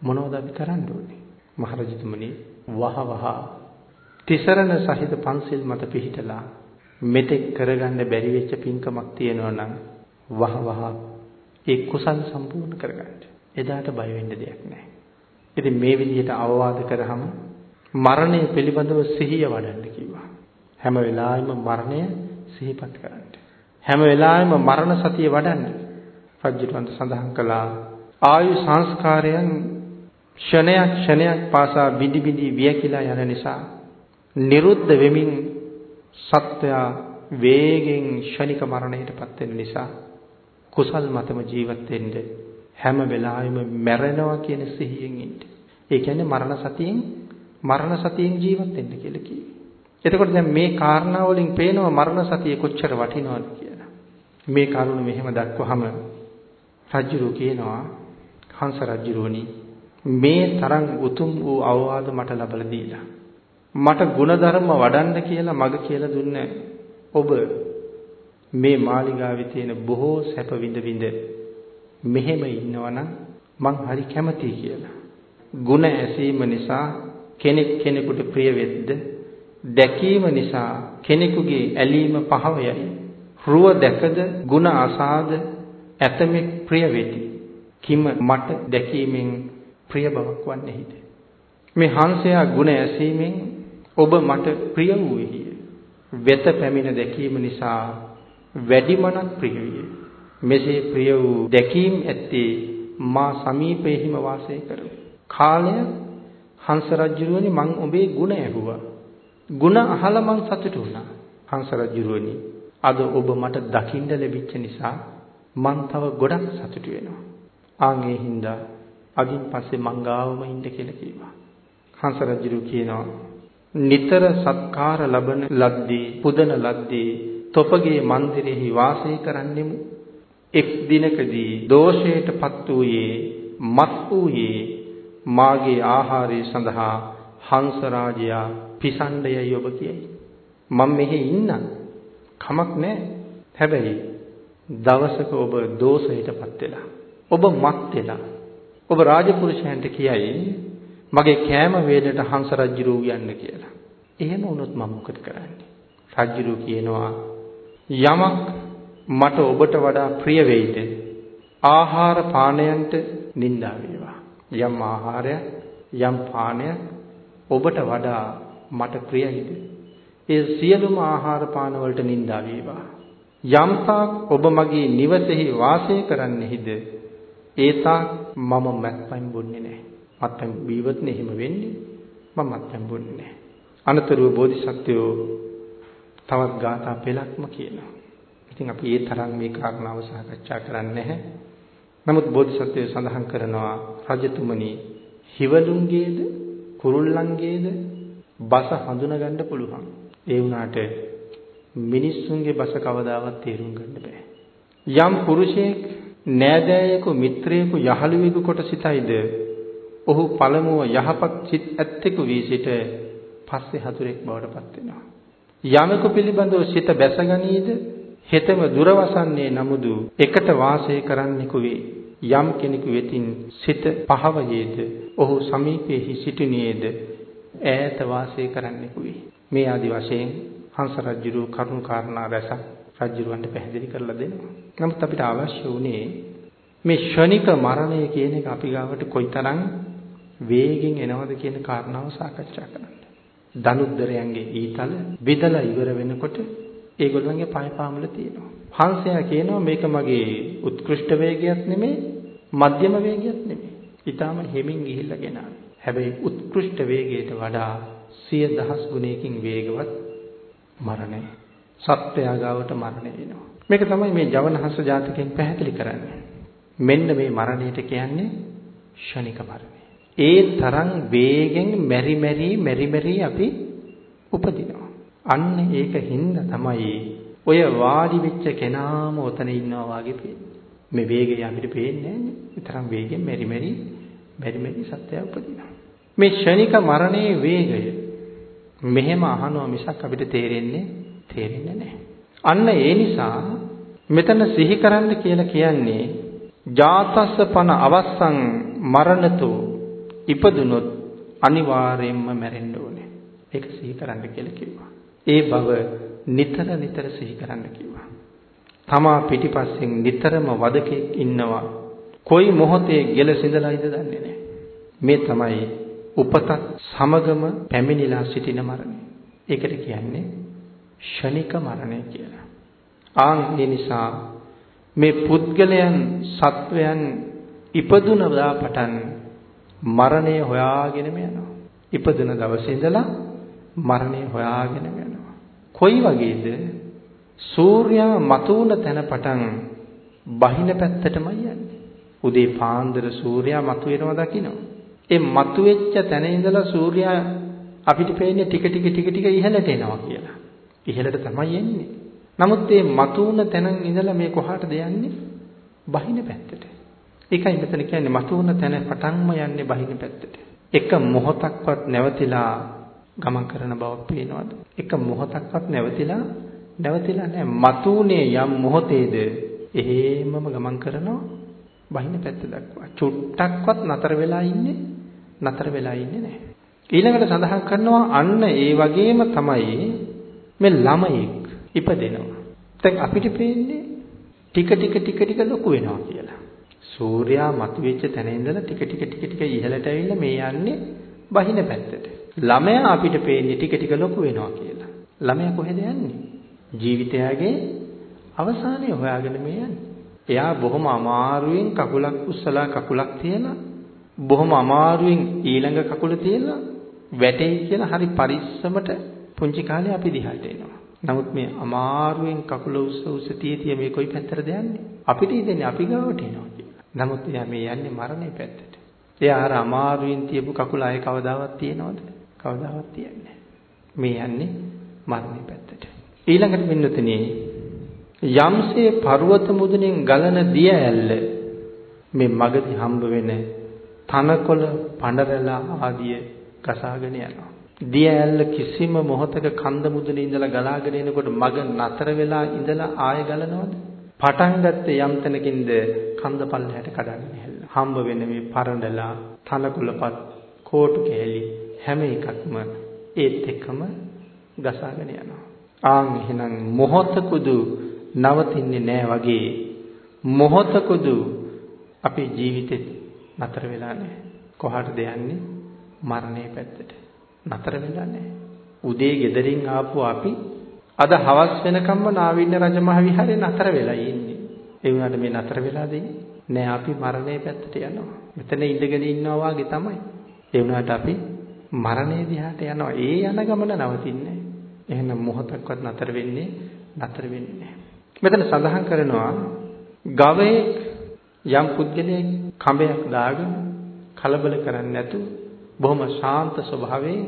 A: මොනවද අපි කරන්න ඕනේ? මහරජතුමනි වහ වහ තිසරණ සහිත පන්සිල් මත පිහිටලා මෙතෙක් කරගන්න බැරි වෙච්ච පින්කමක් තියෙනවා නම් වහ වහ ඒ කුසල් සම්පූර්ණ කරගන්න. එදාට බය වෙන්න දෙයක් නැහැ. ඉතින් මේ විදිහට අවවාද කරාම මරණය පිළිබඳව සිහිය වඩන්න කිව්වා. හැම වෙලාවෙම මරණය සිහිපත් කරන්න. හැම වෙලාවෙම මරණ සතිය වඩන්න. රජුටන්ට සඳහන් කළා ආයු සංස්කාරයන් ක්ෂණයක් ක්ෂණයක් පාසා බිඳි බිඳි වියකිලා යන නිසා නිරුද්ධ වෙමින් සත්වයා වේගෙන් ක්ෂණික මරණයටපත් වෙන නිසා කුසල් මතම ජීවත් වෙන්න හැම වෙලාවෙම මැරෙනවා කියන සිහියෙන් ඉන්න. ඒ කියන්නේ මරණ සතියෙන් මරණ සතියෙන් ජීවත් වෙන්න කියලා කිව්වේ. එතකොට දැන් මේ කාරණා වලින් පේනවා මරණ සතිය කොච්චර වටිනවද කියලා. මේ කරුණ මෙහෙම දක්වහම රජුරු කියනවා හංස රජුරුවනි මේ තරම් උතුම් වූ අවවාද මට ලබලා දීලා මට ಗುಣධර්ම වඩන්න කියලා මග කියලා දුන්න ඔබ මේ මාලිගාවේ තියෙන බොහෝ සැප විඳ විඳ මෙහෙම ඉන්නවනම් මං හරි කැමතියි කියලා. ಗುಣ ඇසීම නිසා කෙනෙක් කෙනෙකුට ප්‍රිය වෙද්ද දැකීම නිසා කෙනෙකුගේ ඇලීම පහව යයි. රුව දැකද ಗುಣ අසාද ඇතමෙක් ප්‍රිය වෙති. කිම මට දැකීමෙන් ප්‍රිය බවක් වන්නේහිද? මේ හංසයා ಗುಣ ඇසීමෙන් ඔබ මට ප්‍රිය වූෙහිය. වෙත පැමිණ දැකීම නිසා වැඩිමනක් ප්‍රිය විය. මෙසේ ප්‍රිය වූ දැකීම් ඇත්තේ මා සමීපයේහිම වාසය කරමු. කාලය හංස රජුරුවනි මං ඔබේ ಗುಣ ඇහුවා. ಗುಣ අහලා මං සතුටු වුණා. හංස රජුරුවනි අද ඔබ මට දකින්න ලැබිච්ච නිසා මං තව ගොඩක් සතුටු වෙනවා. ආන් ඒ හින්දා අදින් පස්සේ මං ගාවම ඉන්න කියලා කිව්වා. හංස රජුරු කියනවා නිතර සත්කාර ලබන ලද්දී පුදන ලද්දී තොපගේ මන්දිරෙහි වාසය කරන්නෙමු එක් දිනකදී දෝෂයටපත් වූයේ මත් වූයේ මාගේ ආහාරය සඳහා හංස රාජයා පිසණ්ඩයයි ඔබ කියයි. මම මෙහි ඉන්නම්. කමක් නැහැ. හැබැයි දවසක ඔබ දෝෂයටපත් වෙලා ඔබ මත් වෙලා ඔබ රාජපුරුෂයන්ට කියයි මගේ කෑම වේලට හංස රජුරු යන්න කියලා. එහෙම වුණොත් මම මොකද කරන්නේ? රජුරු කියනවා යමක් මට ඔබට වඩා ප්‍රිය වෙයිද? ආහාර පානයන්ට නිඳා වේවා. යම් ආහාරයක් යම් පානයක් ඔබට වඩා මට ප්‍රියයිද? ඒ සියලුම ආහාර පාන වලට නිඳා වේවා. යම් තාක් ඔබ මගේ නිවසේහි වාසය කරන්නෙහිද? ඒ තාක් මම මත්පැන් බොන්නේ නැහැ. මත්පැන් බීවත් නෙහිම වෙන්නේ. මම මත්පැන් බොන්නේ නැහැ. අනතුරුව බෝධිසත්වෝ තවත් ගාථා පෙළක්ම කියනවා. ඉතින් අපි ඒ තරම් මේ කාරණාව සාකච්ඡා කරන්නේ නැහැ. නමුත් බෝධිසත්වය සඳහන් කරනවා රජතුමනි හිවලුන්ගේද කුරුල්ලන්ගේද බස හඳුනගන්න පුළුවන්. ඒ වුණාට මිනිස්සුන්ගේ බස කවදාවත් තේරුම් ගන්න බෑ. යම් පුරුෂයෙක් නෑදෑයෙකු මිත්‍රයෙකු යහළුවෙකු කොට සිතයිද ඔහු පළමුව යහපත් සිත් ඇත්තෙකු වී සිට පස්සේ හතුරෙක් බවට පත් වෙනවා. යමෙකු පිළිබඳව සිත බැසගනීද හෙතම දුරවසන්නේ නමුදු එකට වාසය කරන්නෙකු වේ. යම් කෙනෙකු වෙතින් සිත පහවයේද ඔහු සමීපයේ සිටිනේද ඈත වාසය කරන්නෙකු වේ. මේ ආදි වශයෙන් හංස රජුරු කරුණු කාරණා රැසක් රජුරවන්ට පැහැදිලි කරලා දෙනවා. නමුත් අපිට අවශ්‍ය වුණේ මේ ෂණික මරණය කියන එක අපි ගාවට කොයිතරම් වේගෙන් එනවද කියන කාරණාව සාකච්ඡා කරන්න. දනුද්දරයන්ගේ ඊතල බෙදලා ඉවර වෙනකොට ඒගොල්ලන්ගේ පය පාමුල තියෙනවා. හංසයා කියනවා මේක මගේ උත්කෘෂ්ඨ වේගයක් නෙමෙයි, මධ්‍යම වේගයක් නෙමෙයි. ඊටාම හිමින් ගිහිල්ලා ගෙනාවේ. හැබැයි උත්කෘෂ්ඨ වේගයට වඩා සිය දහස් ගුණයකින් වේගවත් මරණය. සත්වයා ගාවට මරණය එනවා. මේක තමයි මේ ජවනහස ජාතකයෙන් පැහැදිලි කරන්නේ. මෙන්න මේ මරණයට කියන්නේ ෂණික මරණය. ඒ තරම් වේගෙන් මෙරි මෙරි මෙරි මෙරි අපි උපදිනවා. අන්න ඒක හින්දා තමයි ඔය වාඩි වෙච්ච කෙනාම ඔතන ඉන්නවා වගේ පේන්නේ. මේ වේගය අපිට පේන්නේ නැහැ. ඊතරම් වේගෙන් මෙරි මෙරි මෙරි මෙරි සත්‍යය උපදිනවා. මේ ෂණික මරණයේ වේගය මෙහෙම අහනවා මිසක් අපිට තේරෙන්නේ තේරෙන්නේ නැහැ. අන්න ඒ නිසා මෙතන සිහි කරන්න කියලා කියන්නේ ජාතස්ස පන අවස්සං මරණතු ඉපදුනොත් අනිවාර්යයෙන්ම මැරෙන්න ඕනේ. ඒක සිහි කරන්න කියලා කිව්වා. ඒ බව නිතර නිතර සිහි කරන්න කිව්වා. තමා පිටිපස්සෙන් නිතරම වදකෙක් ඉන්නවා. කොයි මොහොතේ ගෙල සිඳලායිද දන්නේ නැහැ. මේ තමයි උපතත් සමගම පැමිණිලා සිටින මරණය. ඒකට කියන්නේ ෂණික මරණය කියලා. ආන් ඒ නිසා මේ පුද්ගලයන් සත්වයන් ඉපදුන දා පටන් මරණය හොයාගෙනම යනවා. ඉපදුන දවසේ ඉඳලා මරණය හොයාගෙනම යනවා. කොයි වගේද? සූර්යා මතුවන තැන පටන් බහින පැත්තටමයි යන්නේ. උදේ පාන්දර සූර්යා මතුවෙනවා දකින්න. ඒ මතුවෙච්ච තැන ඉඳලා සූර්යා අපිට පේන්නේ ටික ටික ටික ටික ඉහළට එනවා කියලා. ඉහළට තමයි එන්නේ. නමුත් මේ මතුවන තැන ඉඳලා මේ කොහාටද යන්නේ? බහින පැත්තට. ඒකයි මෙතන කියන්නේ මතුවන තැන පටන්ම යන්නේ බහින පැත්තට. එක මොහොතක්වත් නැවතිලා ගමන් කරන බවක් පේනවද? එක මොහොතක්වත් නැවතිලා නැවතිලා නැහැ. මතුනේ යම් මොහොතේද එහෙමම ගමන් කරනවා බහින පැත්ත දක්වා. චුට්ටක්වත් නතර වෙලා ඉන්නේ නතර වෙලා ඉන්නේ නැහැ. ඊළඟට සඳහන් කරනවා අන්න ඒ වගේම තමයි මේ ළමයෙක් ඉපදෙනවා. දැන් අපිට පේන්නේ ටික ටික ටික ටික ලොකු වෙනවා කියලා. සූර්යා මතුවෙච්ච තැන ඉඳලා ටික ටික ටික ටික ඉහළට ඇවිල්ලා මේ යන්නේ බහින පැත්තට. ළමයා අපිට පේන්නේ ටික ටික ලොකු වෙනවා කියලා. ළමයා කොහෙද යන්නේ? ජීවිතයගේ අවසානයේ හොයාගෙන මේ යන්නේ. එයා බොහොම අමාරුවෙන් කකුලක් උස්සලා කකුලක් තියලා බොහොම අමාරුවෙන් ඊළඟ කකුල තියලා වැටෙයි කියලා හරි පරිස්සමට පුංචි කාලේ අපි දිහාට එනවා. නමුත් මේ අමාරුවෙන් කකුල උස්ස උස්ස තිය තිය මේ කොයි පැත්තටද යන්නේ? අපිට ඉදන්නේ අපි ගාවට එනවා කියලා. නමුත් එයා මේ යන්නේ මරණය පැත්තට. එයා අර අමාරුවෙන් තියපු කකුල ආයේ කවදාවත් තියනවද? කවදාවත් තියන්නේ මේ යන්නේ මරණය පැත්තට. ඊළඟට පින්නතනේ යම්සේ පර්වත මුදුනින් ගලන දිය ඇල්ල මේ මගදී හම්බ වෙන තනකොළ පඬරලා ආදිය ගසාගෙන යනවා. දිය ඇල්ල කිසිම මොහතක කන්ද මුදුනේ ඉඳලා ගලාගෙන එනකොට මග නතර වෙලා ඉඳලා ආය ගලනවද? පටන් ගත්තේ යම් තැනකින්ද කන්ද පල්ලයට කඩාගෙන හැල්ලා. හම්බ වෙන මේ පරඬලා තනකොළපත් කෝටු කෑලි හැම එකක්ම ඒත් එක්කම ගසාගෙන යනවා. ආන් එහෙනම් මොහතකුදු නවතින්නේ නැහැ වගේ මොහතකුදු අපේ ජීවිතෙත් නතර වෙලා නැහැ. කොහාටද යන්නේ? මරණය පැත්තට. නතර වෙලා නැහැ. උදේ ගෙදරින් ආපු අපි අද හවස් වෙනකම්ම නාවින්න රජමහ විහාරේ නතර වෙලා ඉන්නේ. ඒ වුණාට මේ නතර වෙලාද නෑ අපි මරණය පැත්තට යනවා. මෙතන ඉඳගෙන ඉන්නවා වගේ තමයි. ඒ වුණාට අපි මරණය දිහාට යනවා. ඒ යන ගමන නවතින්නේ එහෙනම් මොහොතක්වත් නතර වෙන්නේ නතර වෙන්නේ නැහැ. මෙතන සඳහන් කරනවා ගවයෙක් යම් පුද්ගලයෙක් කඹයක් දාගෙන කලබල කරන්නේ නැතුව බොහොම ශාන්ත ස්වභාවයෙන්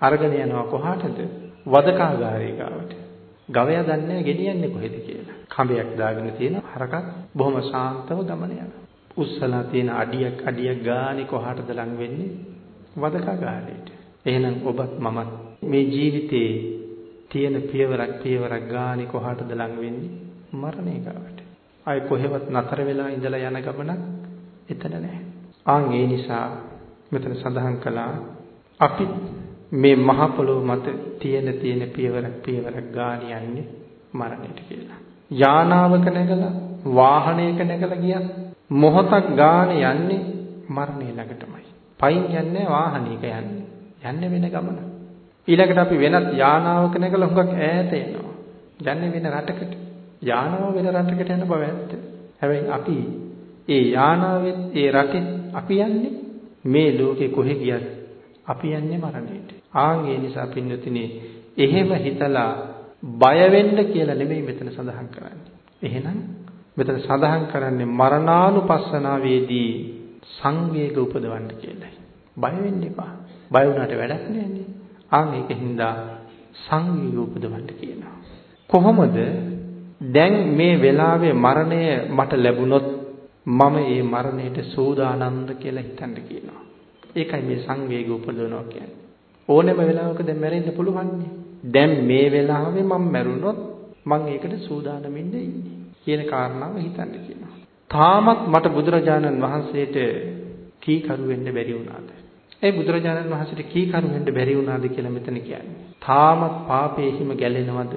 A: අරගෙන යනවා කොහාටද? වදකාගාරේ ගාවට. ගවයා දන්නේ ගෙනියන්නේ කොහෙද කියලා. කඹයක් දාගෙන තියෙන හරකක් බොහොම ශාන්තව ගමන යනවා. උස්සලා තියෙන අඩියක් අඩියක් ගානේ කොහාටද ලං වෙන්නේ? වදකාගාරේට. එහෙනම් ඔබත් මමත් මේ ජීවිතේ තියෙන පියවරක් පියවරක් ගානේ කොහාටද ලං වෙන්නේ? මරණය ගාවට. ආයි කොහෙවත් නතර වෙලා ඉඳලා යන ගමනක් එතන නැහැ. ආන් ඒ නිසා මෙතන සඳහන් කළා අපි මේ මහ පොළොව මත තියෙන තියෙන පියවරක් පියවරක් ගාන යන්නේ මරණයට කියලා. යානාවක නැගලා වාහනයක නැගලා ගියත් මොහොතක් ගාන යන්නේ මරණය ළඟටමයි. පයින් යන්නේ වාහනයක යන්නේ. යන්නේ වෙන ගමන. ඊළඟට අපි වෙනත් යානාවක නැගලා හුඟක් ඈත යනවා. යන්නේ වෙන රටකට. යානාව වෙන රටකට යන බව ඇත්ත. හැබැයි අපි ඒ යානාවෙත් ඒ රටෙත් අපි යන්නේ මේ ලෝකේ කොහෙ ගියත් අපි යන්නේ මරණයට. ආන් ඒ නිසා පින්වතුනි එහෙම හිතලා බය වෙන්න කියලා නෙමෙයි මෙතන සඳහන් කරන්නේ. එහෙනම් මෙතන සඳහන් කරන්නේ මරණානුපස්සනාවේදී සංවේග උපදවන්න කියලායි. බය වෙන්න එපා. බය වුණාට වැඩක් නෑනේ. ආන් ඒකින්ද සංවේග උපදවන්න කියනවා. කොහොමද දැන් මේ වෙලාවේ මරණය මට ලැබුණොත් මම ඒ මරණයට සූදානම්ද කියලා හිතන්න කියනවා. ඒකයි මේ සංවේග උපදවනවා කියන්නේ. ඕනෑම වෙලාවක දැන් මැරෙන්න පුළුවන් දැන් මේ වෙලාවේ මම මැරුණොත් මම ඒකට සූදානමින් ඉන්නේ කියන කාරණාව හිතන්න කියනවා. තාමත් මට බුදුරජාණන් වහන්සේට කීකරු වෙන්න බැරි වුණාද? ඒ බුදුරජාණන් වහන්සේට කීකරු වෙන්න බැරි වුණාද කියලා මෙතන කියන්නේ. තාමත් පාපේ හිම ගැලෙනවද?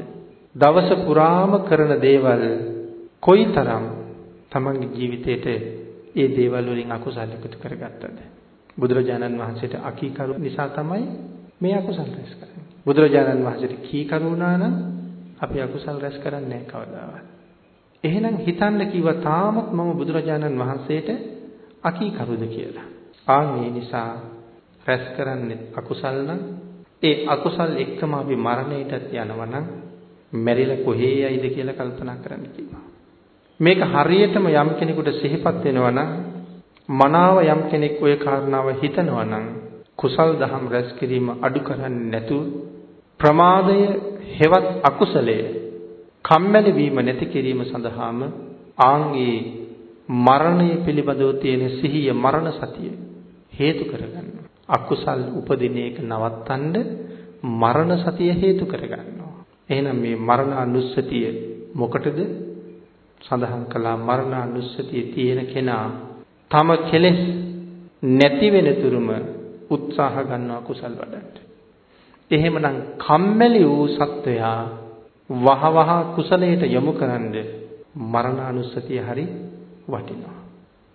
A: දවස පුරාම කරන දේවල් කොයිතරම් තමන්ගේ ජීවිතේට ඒ දේවල් වලින් අකුසල එකතු කරගත්තද? බුදුරජාණන් වහන්සේට අකීකරු නිසා තමයි මේ අකුසල් රැස් කරන්නේ. බුදුරජාණන් වහන්සේට කීකරු වුණා නම් අපි අකුසල් රැස් කරන්නේ නැහැ කවදාවත්. එහෙනම් හිතන්න කිව්වා තාමත් මම බුදුරජාණන් වහන්සේට අකීකරුද කියලා. ආන් මේ නිසා රැස් කරන්නේ අකුසල් නම් ඒ අකුසල් එක්කම අපි මරණයටත් යනවා නම් මැරිලා කොහේ යයිද කියලා කල්පනා කරන්න කිව්වා. මේක හරියටම යම් කෙනෙකුට සිහිපත් වෙනවා නම් මනාව යම් කෙනෙක් ওই කාරණාව හිතනවා නම් කුසල් දහම් රැස් කිරීම අඩු කරන්නේ නැතුව ප්‍රමාදය හෙවත් අකුසලය කම්මැලි වීම නැති කිරීම සඳහාම ආන්ගේ මරණය පිළිබඳව තියෙන සිහිය මරණ සතිය හේතු කරගන්න. අකුසල් උපදින එක නවත්තන්න මරණ සතිය හේතු කරගන්නවා. එහෙනම් මේ මරණ අනුස්සතිය මොකටද? සඳහන් කළා මරණ අනුස්සතිය තියෙන කෙනා තම කෙලෙස් නැති වෙන තුරුම උත්සාහ ගන්නවා කුසල් වඩන්න. එහෙමනම් කම්මැලි වූ සත්වයා වහවහ කුසලයට යොමු කරන්ද මරණානුස්සතිය හරි වටිනවා.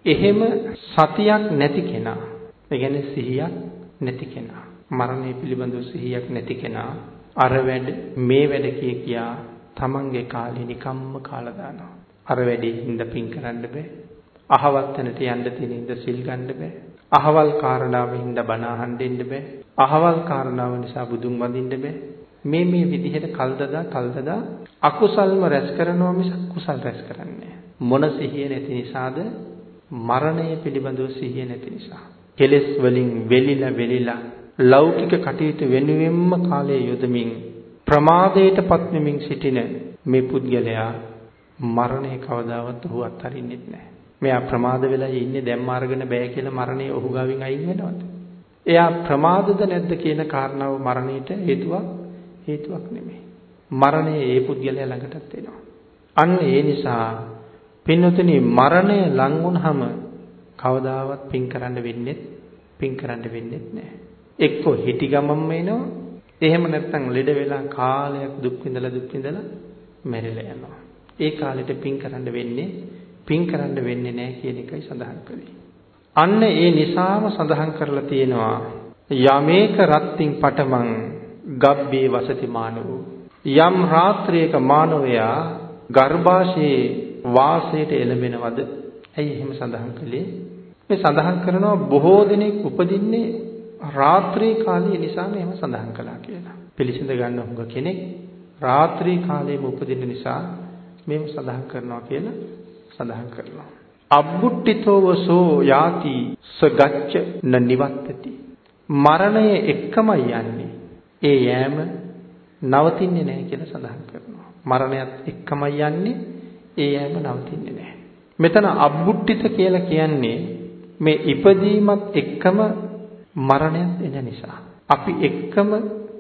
A: එහෙම සතියක් නැති කෙනා, ඒ කියන්නේ සිහියක් නැති කෙනා, මරණය පිළිබඳව සිහියක් නැති කෙනා අර වැඩ මේ වැඩ කිය කියා තමන්ගේ කාලේ නිකම්ම කාලා දානවා. අර වැඩේ හින්දා පින් කරන්න බෑ. අහවත් තැනට යන්න තියෙන ඉඳ සිල් ගන්න බෑ. අහවල් කාරණාවෙන් හින්දා බණ අහන්න දෙන්න බෑ. අහවල් කාරණාව නිසා බුදුන් වඳින්න බෑ. මේ මේ විදිහට කල්දදා කල්දදා අකුසල්ම රැස් කරනවා මිස කුසල් රැස් කරන්නේ මොන සිහිය නැති නිසාද මරණය පිළිබඳව සිහිය නැති නිසා කෙලෙස් වලින් වෙලිලා වෙලිලා ලෞකික කටයුතු වෙනුවෙන්ම කාලය යොදමින් ප්‍රමාදයටපත් වෙමින් සිටින මේ පුද්ගලයා මරණය කවදාවත් ඔහු අත්හරින්නෙත් නැහැ. මෙයා ප්‍රමාද වෙලා ඉන්නේ දැන් මාර්ගන බෑ කියලා මරණය ඔහු ගාවින් අයින් වෙනවද? එයා ප්‍රමාදද නැද්ද කියන කාරණාව මරණයට හේතුවක් හේතුවක් නෙමෙයි. මරණය ඒ පුද්ගලයා ළඟටත් එනවා. අන්න ඒ නිසා පින්නතුනි මරණය ලං වුණාම කවදාවත් පින් කරන්න වෙන්නේ පින් කරන්න වෙන්නේ නැහැ. එක්කෝ හිටි ගමම්ම එනවා. එහෙම නැත්නම් ලෙඩ වෙලා කාලයක් දුක් විඳලා දුක් විඳලා මැරිලා යනවා. ඒ කාලෙට පින් කරන්න වෙන්නේ පින් කරන්න වෙන්නේ නැහැ කියන එකයි සඳහන් කළේ. අන්න ඒ නිසාම සඳහන් කරලා තියෙනවා යමේක රත්තින් පටමං ගබ්බේ වසති මානවෝ යම් රාත්‍රියක මානවයා ගර්භාෂයේ වාසයට එළඹෙනවද? ඇයි එහෙම සඳහන් කළේ? මේ සඳහන් කරනවා බොහෝ දෙනෙක් උපදින්නේ රාත්‍රී කාලයේ නිසා එහෙම සඳහන් කළා කියලා. පිළිසිඳ ගන්න හුඟ කෙනෙක් රාත්‍රී කාලයේම උපදින්න නිසා මේව සඳහන් කරනවා කියලා සඳහන් කරනවා. අබ්බුට්ටිතෝව සෝ යාති සගච්ඡ න නිවත්තති. මරණය එක්කමයි යන්නේ. ඒ යෑම නවතින්නේ නැහැ කියලා සඳහන් කරනවා. මරණයත් එක්කමයි යන්නේ. ඒ යෑම නවතින්නේ නැහැ. මෙතන අබ්බුට්ටිත කියලා කියන්නේ මේ ඉපදීමත් එක්කම මරණයත් එන නිසා. අපි එක්කම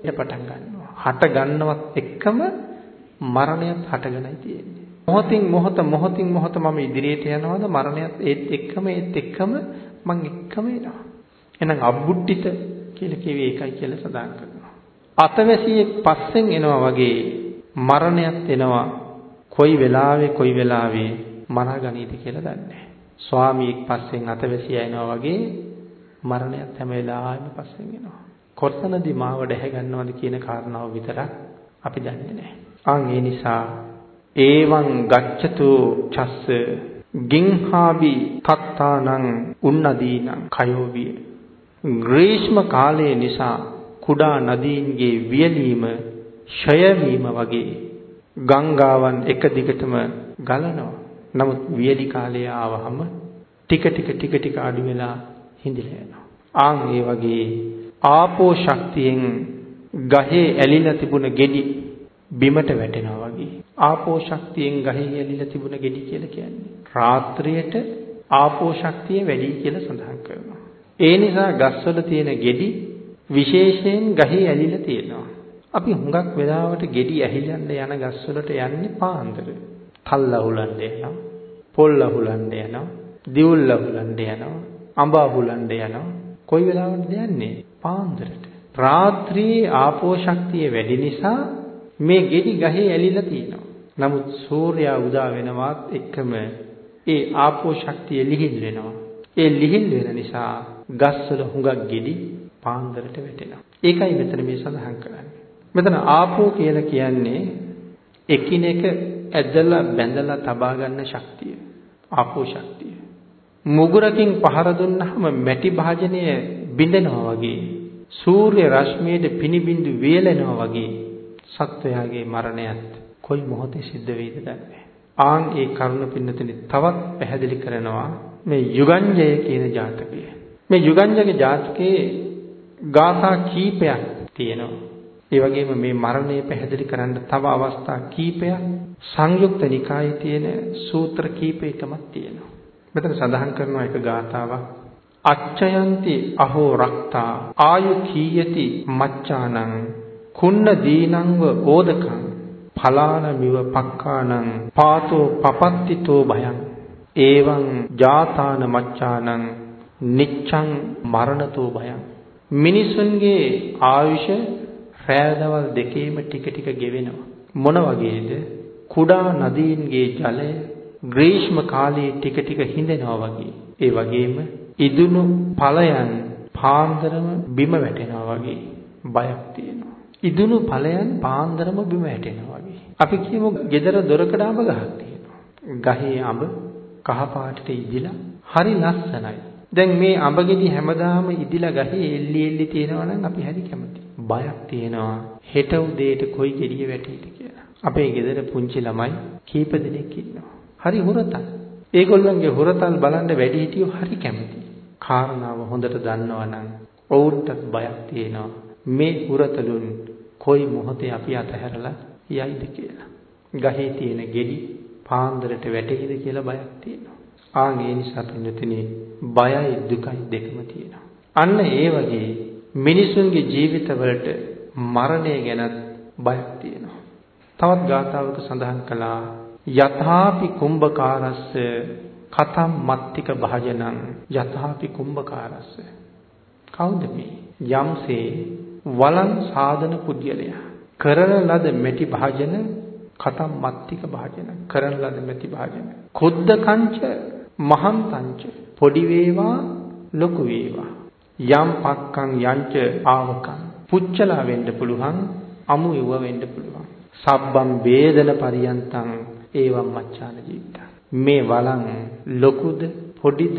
A: පටන් ගන්නවා. හට ගන්නවත් එක්කම මරණයත් හටගෙනයි තියෙන්නේ. මොහොතින් මොහොත මොහොතින් මොහොත මම ඉදිරියට යනවාද මරණයත් ඒත් එක්කම ඒත් එක්කම මං එක්කම එනවා. එහෙනම් අබ්බුට්ටිත කියලා කිව්වේ ඒකයි කියලා සඳහන් කරනවා. අතවැසියෙක් පස්සෙන් එනවා වගේ මරණයත් එනවා. කොයි වෙලාවෙ කොයි වෙලාවෙ මරා ගනීද කියලා දන්නේ නැහැ. ස්වාමියෙක් පස්සෙන් අතවැසියා එනවා වගේ මරණයත් හැම වෙලාවෙම පස්සෙන් එනවා. කොතනදී මාව දැහැ ගන්නවද කියන කාරණාව විතරක් අපි දන්නේ නැහැ. ආන් ඒ නිසා ඒවං ගච්ඡතු චස්ස ගින්හාබි තත්තානං උන්නදීනං කයෝවිය ග්‍රීෂ්ම කාලය නිසා කුඩා නදීන්ගේ වියලීම ෂය වීම වගේ ගංගාවන් එක දිගටම ගලනවා. නමුත් වියලි කාලය ආවහම ටික ටික ටික ටික අඩු වෙලා හිඳිලා යනවා. ආන් ඒ වගේ ආපෝ ශක්තියෙන් ගහේ ඇලිලා තිබුණ ගෙඩි බිමට වැටෙනවා වගේ. ආපෝ ශක්තියෙන් ගහේ ඇලිලා තිබුණ ගෙඩි කියලා කියන්නේ. රාත්‍රියට ආපෝ ශක්තිය වැඩි කියලා සඳහන් කරනවා. ඒ නිසා ගස්වල තියෙන ගෙඩි විශේෂයෙන් ගහේ ඇලිලා තියෙනවා. අපි හුඟක් වෙලාවට ගෙඩි ඇහිලන්න යන ගස්වලට යන්නේ පාන්දර. තල් අහුලන්න යනවා. පොල් අහුලන්න යනවා. දිවුල් අහුලන්න යනවා. අඹ අහුලන්න යනවා. කොයි වෙලාවටද යන්නේ? පාන්දරට. රාත්‍රියේ ආපෝ ශක්තිය වැඩි නිසා මේ ගෙඩි ගහේ ඇලිලා තියෙනවා. නමුත් සූර්යයා උදා වෙනවත් එක්කම ඒ ආපෝ ශක්තිය ලිහිල් වෙනවා. ඒ ලිහිල් වෙන නිසා ගස්වල හුඟක් ගෙඩි පාන්දරට වැටෙනවා. ඒකයි මෙතන මේ සඳහන් කරන්නේ. මෙතන ආපෝ කියලා කියන්නේ එකිනෙක ඇදලා බැඳලා තබා ගන්න ශක්තිය. ආපෝ ශක්තිය. මුගුරකින් පහර දුන්නාම මැටි භාජනය බිඳෙනවා වගේ සූර්ය රශ්මියේ පිනිබිඳු වේලෙනවා වගේ සත්වයාගේ මරණයත් කොයි මොහොතේ සිද්ධ වෙයිද දන්නේ ආන් ඒ කරුණ පින්නතනි තවත් පැහැදිලි කරනවා මේ යුගංජය කියන ජාතකය. මේ යුගංජගේ ජාතකයේ ගාථා කීපයක් තියෙනවා. ඒ වගේම මේ මරණය පැහැදිලි කරන්න තව අවස්ථා කීපයක් සංයුක්ත නිකායේ තියෙන සූත්‍ර කීපයකමත් තියෙනවා. මෙතන සඳහන් කරනවා එක ගාථාවක් අච්චයන්ති අහෝ රක්තා ආයු කීයති මච්චානං කුන්න දීනංව ඕදකං පලාන මිව පක්කානං පාතෝ පපත්තිතෝ භයං. ඒවං ජාතාන මච්චානං නිච්ඡං මරණතෝ භයං. මිනිසුන්ගේ ආයුෂ රැඳවල් දෙකේම ටික ටික ගෙවෙනවා. මොන වගේද? කුඩා නදීන්ගේ ජලය ග්‍රීෂ්ම කාලයේ ටික ටික හිඳෙනවා වගේ. ඒ වගේම ඉදුණු ඵලයන් පාන්දරම බිම වැටෙනවා වගේ. බයක් තියෙනවා. ඉදුණු ඵලයන් පාන්දරම බිම වැටෙනවා වගේ අපි කියමු gedara දොරකඩ අඹ ගහක් තියෙනවා ගහේ අඹ කහ පාටට ඉදිලා හරි ලස්සනයි දැන් මේ අඹ ගෙඩි හැමදාම ඉදිලා ගහේ එල්ලි එල්ලි තියෙනවා නම් අපි හරි කැමතියි. බයක් තියෙනවා හෙට උදේට කොයි ගෙඩිය වැටෙයිද කියලා. අපේ ගෙදර පුංචි ළමයි කීප දෙනෙක් ඉන්නවා. හරි හොරතල්. ඒගොල්ලන්ගේ හොරතල් බලන්න වැඩි හිටියෝ හරි කැමතියි. කාරණාව හොඳට දන්නවා නම් ඔවුන්ටත් බයක් තියෙනවා. මේ හොරතලුන් කොයි මොහොතේ අපි අතහැරලා යයිද කියලා. ගහේ තියෙන ගෙඩි පාන්දරට වැටෙයිද කියලා බයක් තියෙනවා. ආන් ඒ නිසා පින්නතිනේ බයයි දුකයි දෙකම තියෙනවා. අන්න ඒ වගේ මිනිසුන්ගේ ජීවිතවලට මරණය ගැනත් බයක් තියෙනවා. තවත් ගාථාවක සඳහන් කළා යථාපි කුම්භකාරස්ස කතම් මත්තික භාජනං යථාපි කුම්භකාරස්ස කවුද මේ යම්සේ වලන් සාධන පුද්ගලයා කරන ලද මෙටි භාජන කතම් මත්තික භාජන කරන ලද මෙටි භාජන. කුද්ද කංච මහන්තංච පොඩි වේවා ලොකු වේවා. යම් පක්කං යංච ආවකං. පුච්චලා වෙන්න පුළුවන් අමු ඉව වෙන්න පුළුවන්. සබ්බම් වේදන පරියන්තං ඒවම් මච්ඡාන ජීවිත. මේ වලං ලොකුද පොඩිද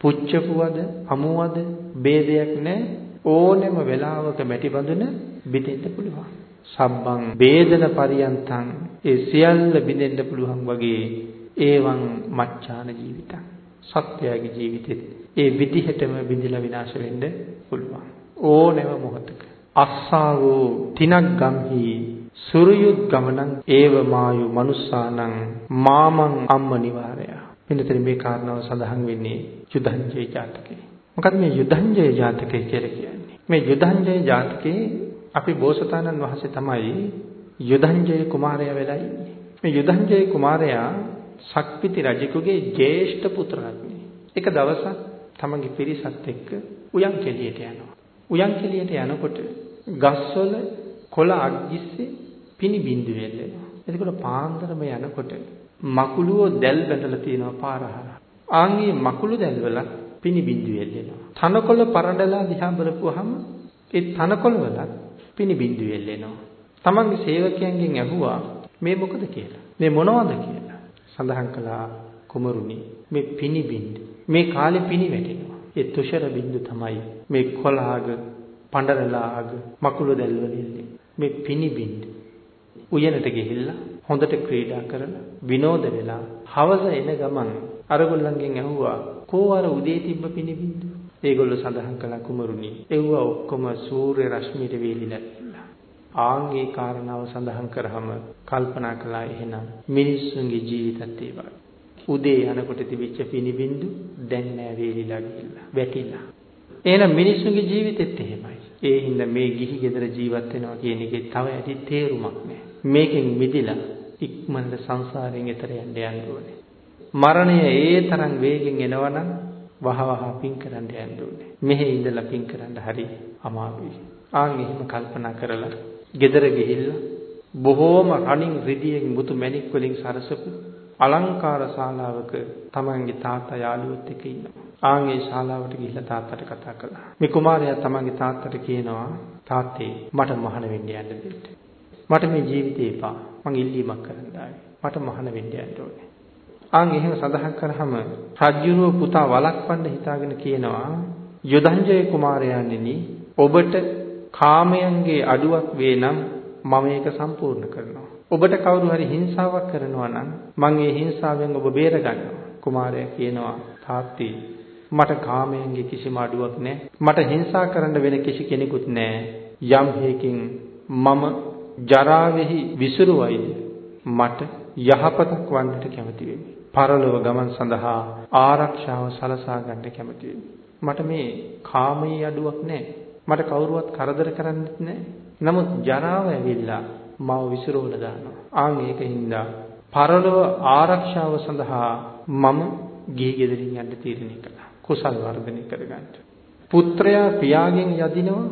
A: පුච්චපුවද අමුවද ભેදයක් නැ. ඕනෙම වෙලාවක මැටි බඳුන බිඳෙන්න පුළුවන්. සබ්බං වේදන පරියන්තං ඒ සියල්ල බිඳෙන්න පුළුවන් වගේ ඒවං මච්ඡාන ජීවිතං සත්‍යයේ ජීවිතෙත් ඒ විදිහටම බිඳිලා විනාශ වෙන්න පුළුවන්. ඕනෑම මොහොතක. අස්සාවෝ තිනක් ගම්හි සුරියුත් ගමනං ඒව මායු මනුස්සානං මාමං අම්ම නිවාරය. මෙන්නතර මේ කාරණාව සඳහන් වෙන්නේ යුධංජය ජාතකේ. මොකද මේ යුධංජය ජාතකය කියලා කියන්නේ? මේ යුධංජය ජාතකේ අපි බෝසතාණන් වහන්සේ තමයි යුධංජය කුමාරයා වෙලා ඉන්නේ මේ යුධංජය කුමාරයා සක්විති රජෙකුගේ ජේෂ්ඨ පුත්‍රයෙක්. එක දවසක් තමන්ගේ පිරිසත් එක්ක උයන් කෙලියට යනවා. උයන් කෙලියට යනකොට ගස්වල කොළ අග්ගිස්සේ පිනි බින්දු වෙල්ලෙනවා. එතකොට පාන්දරම යනකොට මකුලුව දැල් බැඳලා තියෙනවා පාර හරහා. ආන්ගේ මකුළු දැල්වල පිනි බින්දු වෙල්ලෙනවා. තනකොළ පරඬලා දිහා බලපුවහම ඒ තනකොළ වල පිනි බින්දු වෙල්ලෙනවා. තමන්ගේ සේවකයන්ගෙන් ඇහුවා මේ මොකද කියලා. මේ මොනවද කියලා. සඳහන් කළා කුමරුනි මේ පිනිබින්ද මේ කාලේ පිනි වැටෙනවා. ඒ තුෂර බින්දු තමයි මේ කොළාග පඬරලාග මකුළු දැල්වලින්නේ මේ පිනිබින්ද උයනට ගිහිල්ලා හොඳට ක්‍රීඩා කරලා විනෝද වෙලා හවස එන ගමන් අරගොල්ලන්ගෙන් ඇහුවා කෝ අර උදේ තිබ්බ පිනිබින්දු ඒගොල්ලෝ සඳහන් කළා කුමරුනි එව්ව ඔක්කොම සූර්ය රශ්මියට වේලිලා ඉන්නවා ආන් ඒ කාරණාව සඳහන් කරාම කල්පනා කළා එහෙනම් මිනිස්සුන්ගේ ජීවිතත් ඒ වගේ. උදේ යනකොට තිබිච්ච පිනිබින්දු දැන් නෑ වේලිලා ගිහිල්ලා වැටිලා. එහෙනම් මිනිස්සුන්ගේ ජීවිතෙත් එහෙමයි. ඒ හින්දා මේ ගිහි ගෙදර ජීවත් වෙනවා කියන එකේ තව ඇති තේරුමක් නෑ. මේකෙන් මිදිලා ඉක්මනට සංසාරයෙන් එතර යන්න යන්න ඕනේ. මරණය ඒ තරම් වේගෙන් එනවනම් වහවහ පින් කරන්න යන්න ඕනේ. මෙහි ඉඳලා පින් කරන්න හරි අමාරුයි. ආන් එහෙම කල්පනා කරලා ගෙදර ගිහිල්ලා බොහෝම රණින් රිදියෙන් මුතු මැණික් වලින් සරසපු අලංකාර ශාලාවක තමන්ගේ තාත්තා යාළුවොත් එක්ක ඉන්නවා. ආන් ඒ ශාලාවට ගිහිල්ලා තාත්තට කතා කළා. මේ කුමාරයා තමන්ගේ තාත්තට කියනවා තාත්තේ මට මහාන වෙන්න යන්න දෙන්න. මට මේ ජීවිතේ එපා. මං ඉල්ලීමක් කරන්න ආවේ. මට මහාන වෙන්න යන්න ඕනේ. ආන් එහෙම සඳහන් කරාම රජ්ජුරුව පුතා වළක්වන්න හිතාගෙන කියනවා යොදංජය කුමාරයාණෙනි ඔබට කාමයන්ගේ අඩුවක් වේ නම් මම ඒක සම්පූර්ණ කරනවා. ඔබට කවුරු හරි හිංසාවක් කරනවා නම් මං ඒ හිංසාවෙන් ඔබ බේර ගන්නවා. කුමාරයා කියනවා තාත්තී මට කාමයන්ගේ කිසිම අඩුවක් නැහැ. මට හිංසා කරන්න වෙන කිසි කෙනෙකුත් නැහැ. යම් හේකින් මම ජරාවෙහි විසිරුවයිද මට යහපතක් වන්නට කැමති වෙමි. පරලොව ගමන් සඳහා ආරක්ෂාව සලසා ගන්න කැමති වෙමි. මට මේ කාමයේ අඩුවක් නැහැ. මට කවුරුවත් කරදර කරන්නෙත් නැහැ. නමුත් ජරාව ඇවිල්ලා මාව විසිරවල දානවා. ආන් ඒකින්ද පරලොව ආරක්ෂාව සඳහා මම ගිහි ගෙදරින් යන්න තීරණය කළා. කුසල් වර්ධනය කරගන්න. පුත්‍රයා පියාගෙන් යදිනවා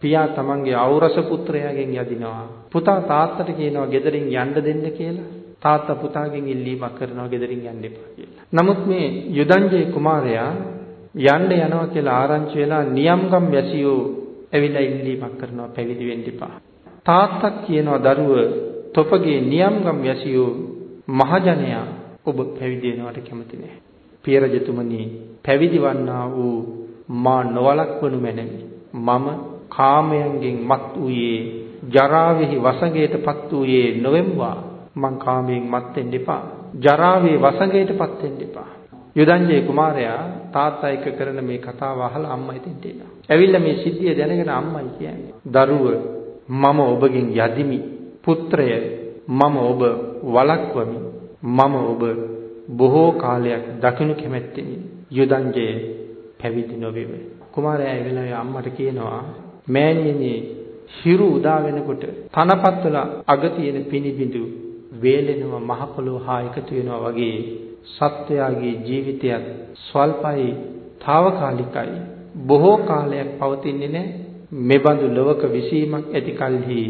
A: පියා තමන්ගේ අවරස පුත්‍රයාගෙන් යදිනවා. පුතා තාත්තට කියනවා ගෙදරින් යන්න දෙන්න කියලා. තාත්තා පුතාගෙන් ඉල්ලීමක් කරනවා ගෙදරින් යන්න එපා කියලා. නමුත් මේ යුදංජේ කුමාරයා යන්න යනවා කියලා ආරංචි වෙලා නියම්ගම් වැසියෝ ඇවිල්ලා ඉල්ලීමක් කරනවා පැවිදි වෙන්න එපා. තාත්තා කියනවා දරුව තොපගේ නියම්ගම් වැසියෝ මහජනයා ඔබ පැවිදි වෙනවට කැමති නැහැ. පිය රජතුමනි පැවිදි වන්නා වූ මා නොවලක්වනු මැනවි. මම කාමයන්ගෙන් මත් වූයේ ජරාවෙහි වසඟයටපත් වූයේ නොවෙම්වා මං කාමයෙන් මත් වෙන්න එපා. ජරාවේ වසඟයටපත් වෙන්න එපා. යුදංජේ කුමාරයා තාත්තා එක්ක කරන මේ කතාව අහලා අම්මා හිතෙන්ට එනවා ඇවිල්ලා මේ සිද්ධිය දැනගෙන අම්මයි කියන්නේ. දරුව මම ඔබගෙන් යදිමි. පුත්‍රය මම ඔබ වළක්වමි. මම ඔබ බොහෝ කාලයක් දකිනු කැමැත්තෙමි. යුදංජය පැවිදි නොවේව කුමාරයා ඒ වෙලාවේ අම්මට කියනවා මෑණියනි හිරු උදා වෙනකොට තනපත් වල අග තියෙන පිනිබිඳු වේලෙනවා මහ පොළොව හා එකතු වෙනවා වගේ සත්වයාගේ ජීවිතයත් ස්වල්පයි తాවකාලිකයි. බොහෝ කාලයක් පවතින්නේ නැහැ. මෙබඳු ලොවක විසීමක් ඇති කලෙහි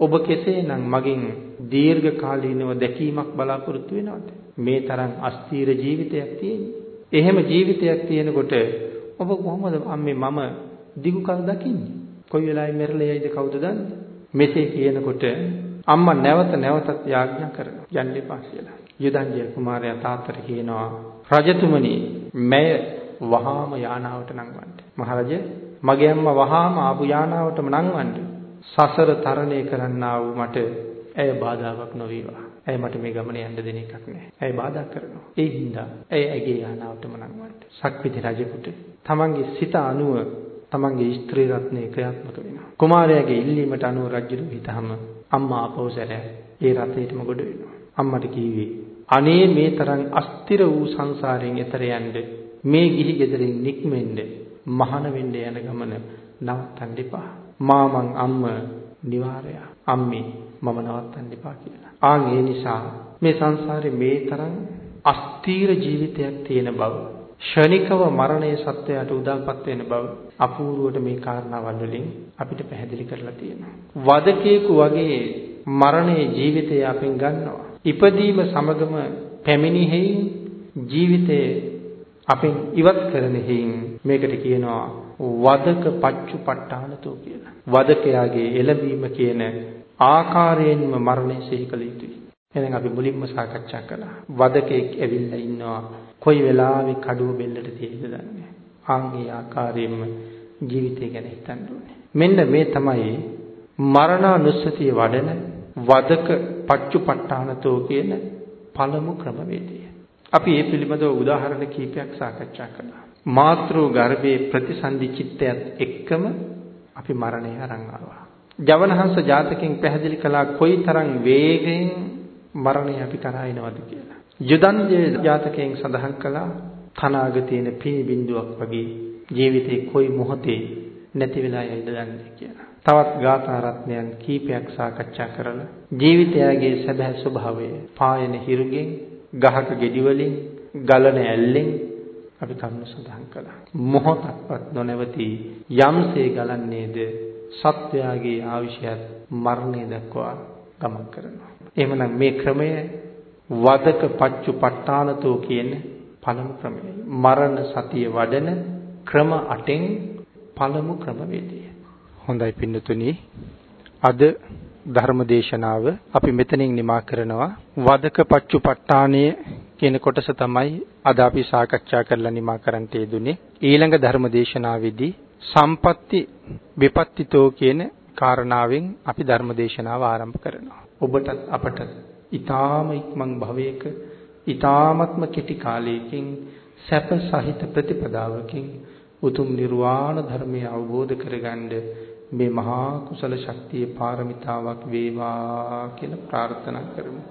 A: ඔබ කෙසේනම් මගෙන් දීර්ඝ කාලීනව දැකීමක් බලාපොරොත්තු වෙනවද? මේ තරම් අස්තීර ජීවිතයක් තියෙන්නේ. එහෙම ජීවිතයක් තියෙනකොට ඔබ කොහොමද අම්මේ මම දිගු කල දකින්නේ? කොයි වෙලාවෙ මෙරළේ යයිද කවුද දන්නේ? මෙසේ කියනකොට අම්මා නැවත නැවතත් යාඥා කරනවා යන්න එපා කියලා. යුදංජය කුමාරයා තාත්තට කියනවා රජතුමනි මැය වහාම යානාවට නංවන්න. මහරජ මගේ අම්මා වහාම ආපු යානාවටම නංවන්න. සසර තරණය කරන්නා වූ මට ඇය බාධාවක් නොවේවා. ඇය මට මේ ගමනේ යන්න දෙන එකක් නෑ. ඇය බාධා කරනවා. ඒ හින්දා ඇය ඇගේ යානාවටම නංවන්න. සක්විති රජෙකුට තමන්ගේ සිත අනුව තමන්ගේ ස්ත්‍රී රත්නය ක්‍රියාත්මක වෙනවා. කුමාරයාගේ ඉල්ලීමට අනුව රජු හිතහම අම්මා අපවසර ඒ රථයටම ගොඩ වෙනවා. අම්මට කිව්වේ අනේ මේ තරම් අස්තිර වූ සංසාරයෙන් එතර යන්න මේ ගිහි ගෙදරින් නික්මෙන්න මහාන වෙන්න යන ගමන නවත්තන්න එපා. මාමන් අම්ම නිවාරය. අම්මේ මම නවත්තන්න එපා කියලා. ආන් ඒ නිසා මේ සංසාරේ මේ තරම් අස්තීර ජීවිතයක් තියෙන බව ෂණිකව මරණය සත්‍යයට උදාපත් වෙන බව අපූර්වට මේ කාරණාවල් වලින් අපිට පැහැදිලි කරලා තියෙනවා. වදකේකු වගේ මරණයේ ජීවිතය අපෙන් ගන්නවා. ඉපදීම සමගම පැමිණි හේයින් ජීවිතය අපෙන් ඉවත් කරන හේයින් මේකට කියනවා වදක පච්චුපට්ඨානතෝ කියලා. වදකයාගේ එළඹීම කියන ආකාරයෙන්ම මරණය සිහි කළ යුතුයි. එහෙනම් අපි මුලින්ම සාකච්ඡා කළා. වදකෙක් ඇවිල්ලා ඉන්නවා. කොයි වෙලාවෙ කඩුව බෙල්ලට තියෙයිද දන්නේ. ආන්ගේ ආකාරයෙන්ම ජීවිතය ගැන හිතන්න ඕනේ. මෙන්න මේ තමයි මරණානුස්සතිය වඩන වදක පච්චුපට්ඨානතෝ කියන පළමු ක්‍රමවේදය. අපි මේ පිළිබඳව උදාහරණ කීපයක් සාකච්ඡා කළා. මාතෘ ගර්භයේ ප්‍රතිසන්දි චිත්තයත් එක්කම අපි මරණය අරන් ආවා. ජවනහංස ජාතකයෙන් පැහැදිලි කළා කොයිතරම් වේගයෙන් මරණය අපි කරා එනවද කියලා. යුදන්ජේ ජාතකයෙන් සඳහන් කළා තනාගතේන පිනි බිඳුවක් වගේ ජීවිතේ කොයි මොහොතේ නැති වෙලා යයිද දන්නේ කියලා. තවත් ගාථා රත්නයන් කීපයක් සාකච්ඡා කරලා ජීවිතයගේ සැබෑ ස්වභාවය පායන හිරුගෙන් ගහක ගෙඩි වලින් ගලන ඇල්ලෙන් අපි කරුණු සඳහන් කළා. මොහොතක්වත් නොනැවති යම්සේ ගලන්නේද සත්වයාගේ ආවිෂයත් මරණය දක්වා ගමන් කරනවා. එහෙමනම් මේ ක්‍රමය වදක පච්චුපට්ඨානතෝ කියන පළමු ක්‍රමයයි. මරණ සතිය වඩන ක්‍රම 8න් පළමු ක්‍රමවේදය. හොඳයි පින්නතුනි. අද ධර්ම දේශනාව අපි මෙතනින් නිමා කරනවා. වදක පච්චුපට්ඨානය කියන කොටස තමයි අද අපි සාකච්ඡා කරලා නිමා කරන්නට යෙදුනේ. ඊළඟ ධර්ම දේශනාවේදී සම්පatti විපත්තිතෝ කියන කාරණාවෙන් අපි ධර්ම දේශනාව ආරම්භ කරනවා. ඔබටත් අපට ඊ타ම ඉක්මන් භවයක ඊ타මත්ම කෙටි කාලයකින් සැප සහිත ප්‍රතිපදාවකින් උතුම් නිර්වාණ ධර්මය අවබෝධ කරගන්න මේ මහා කුසල ශක්තිය පාරමිතාවක් වේවා කියලා ප්‍රාර්ථනා කරමු.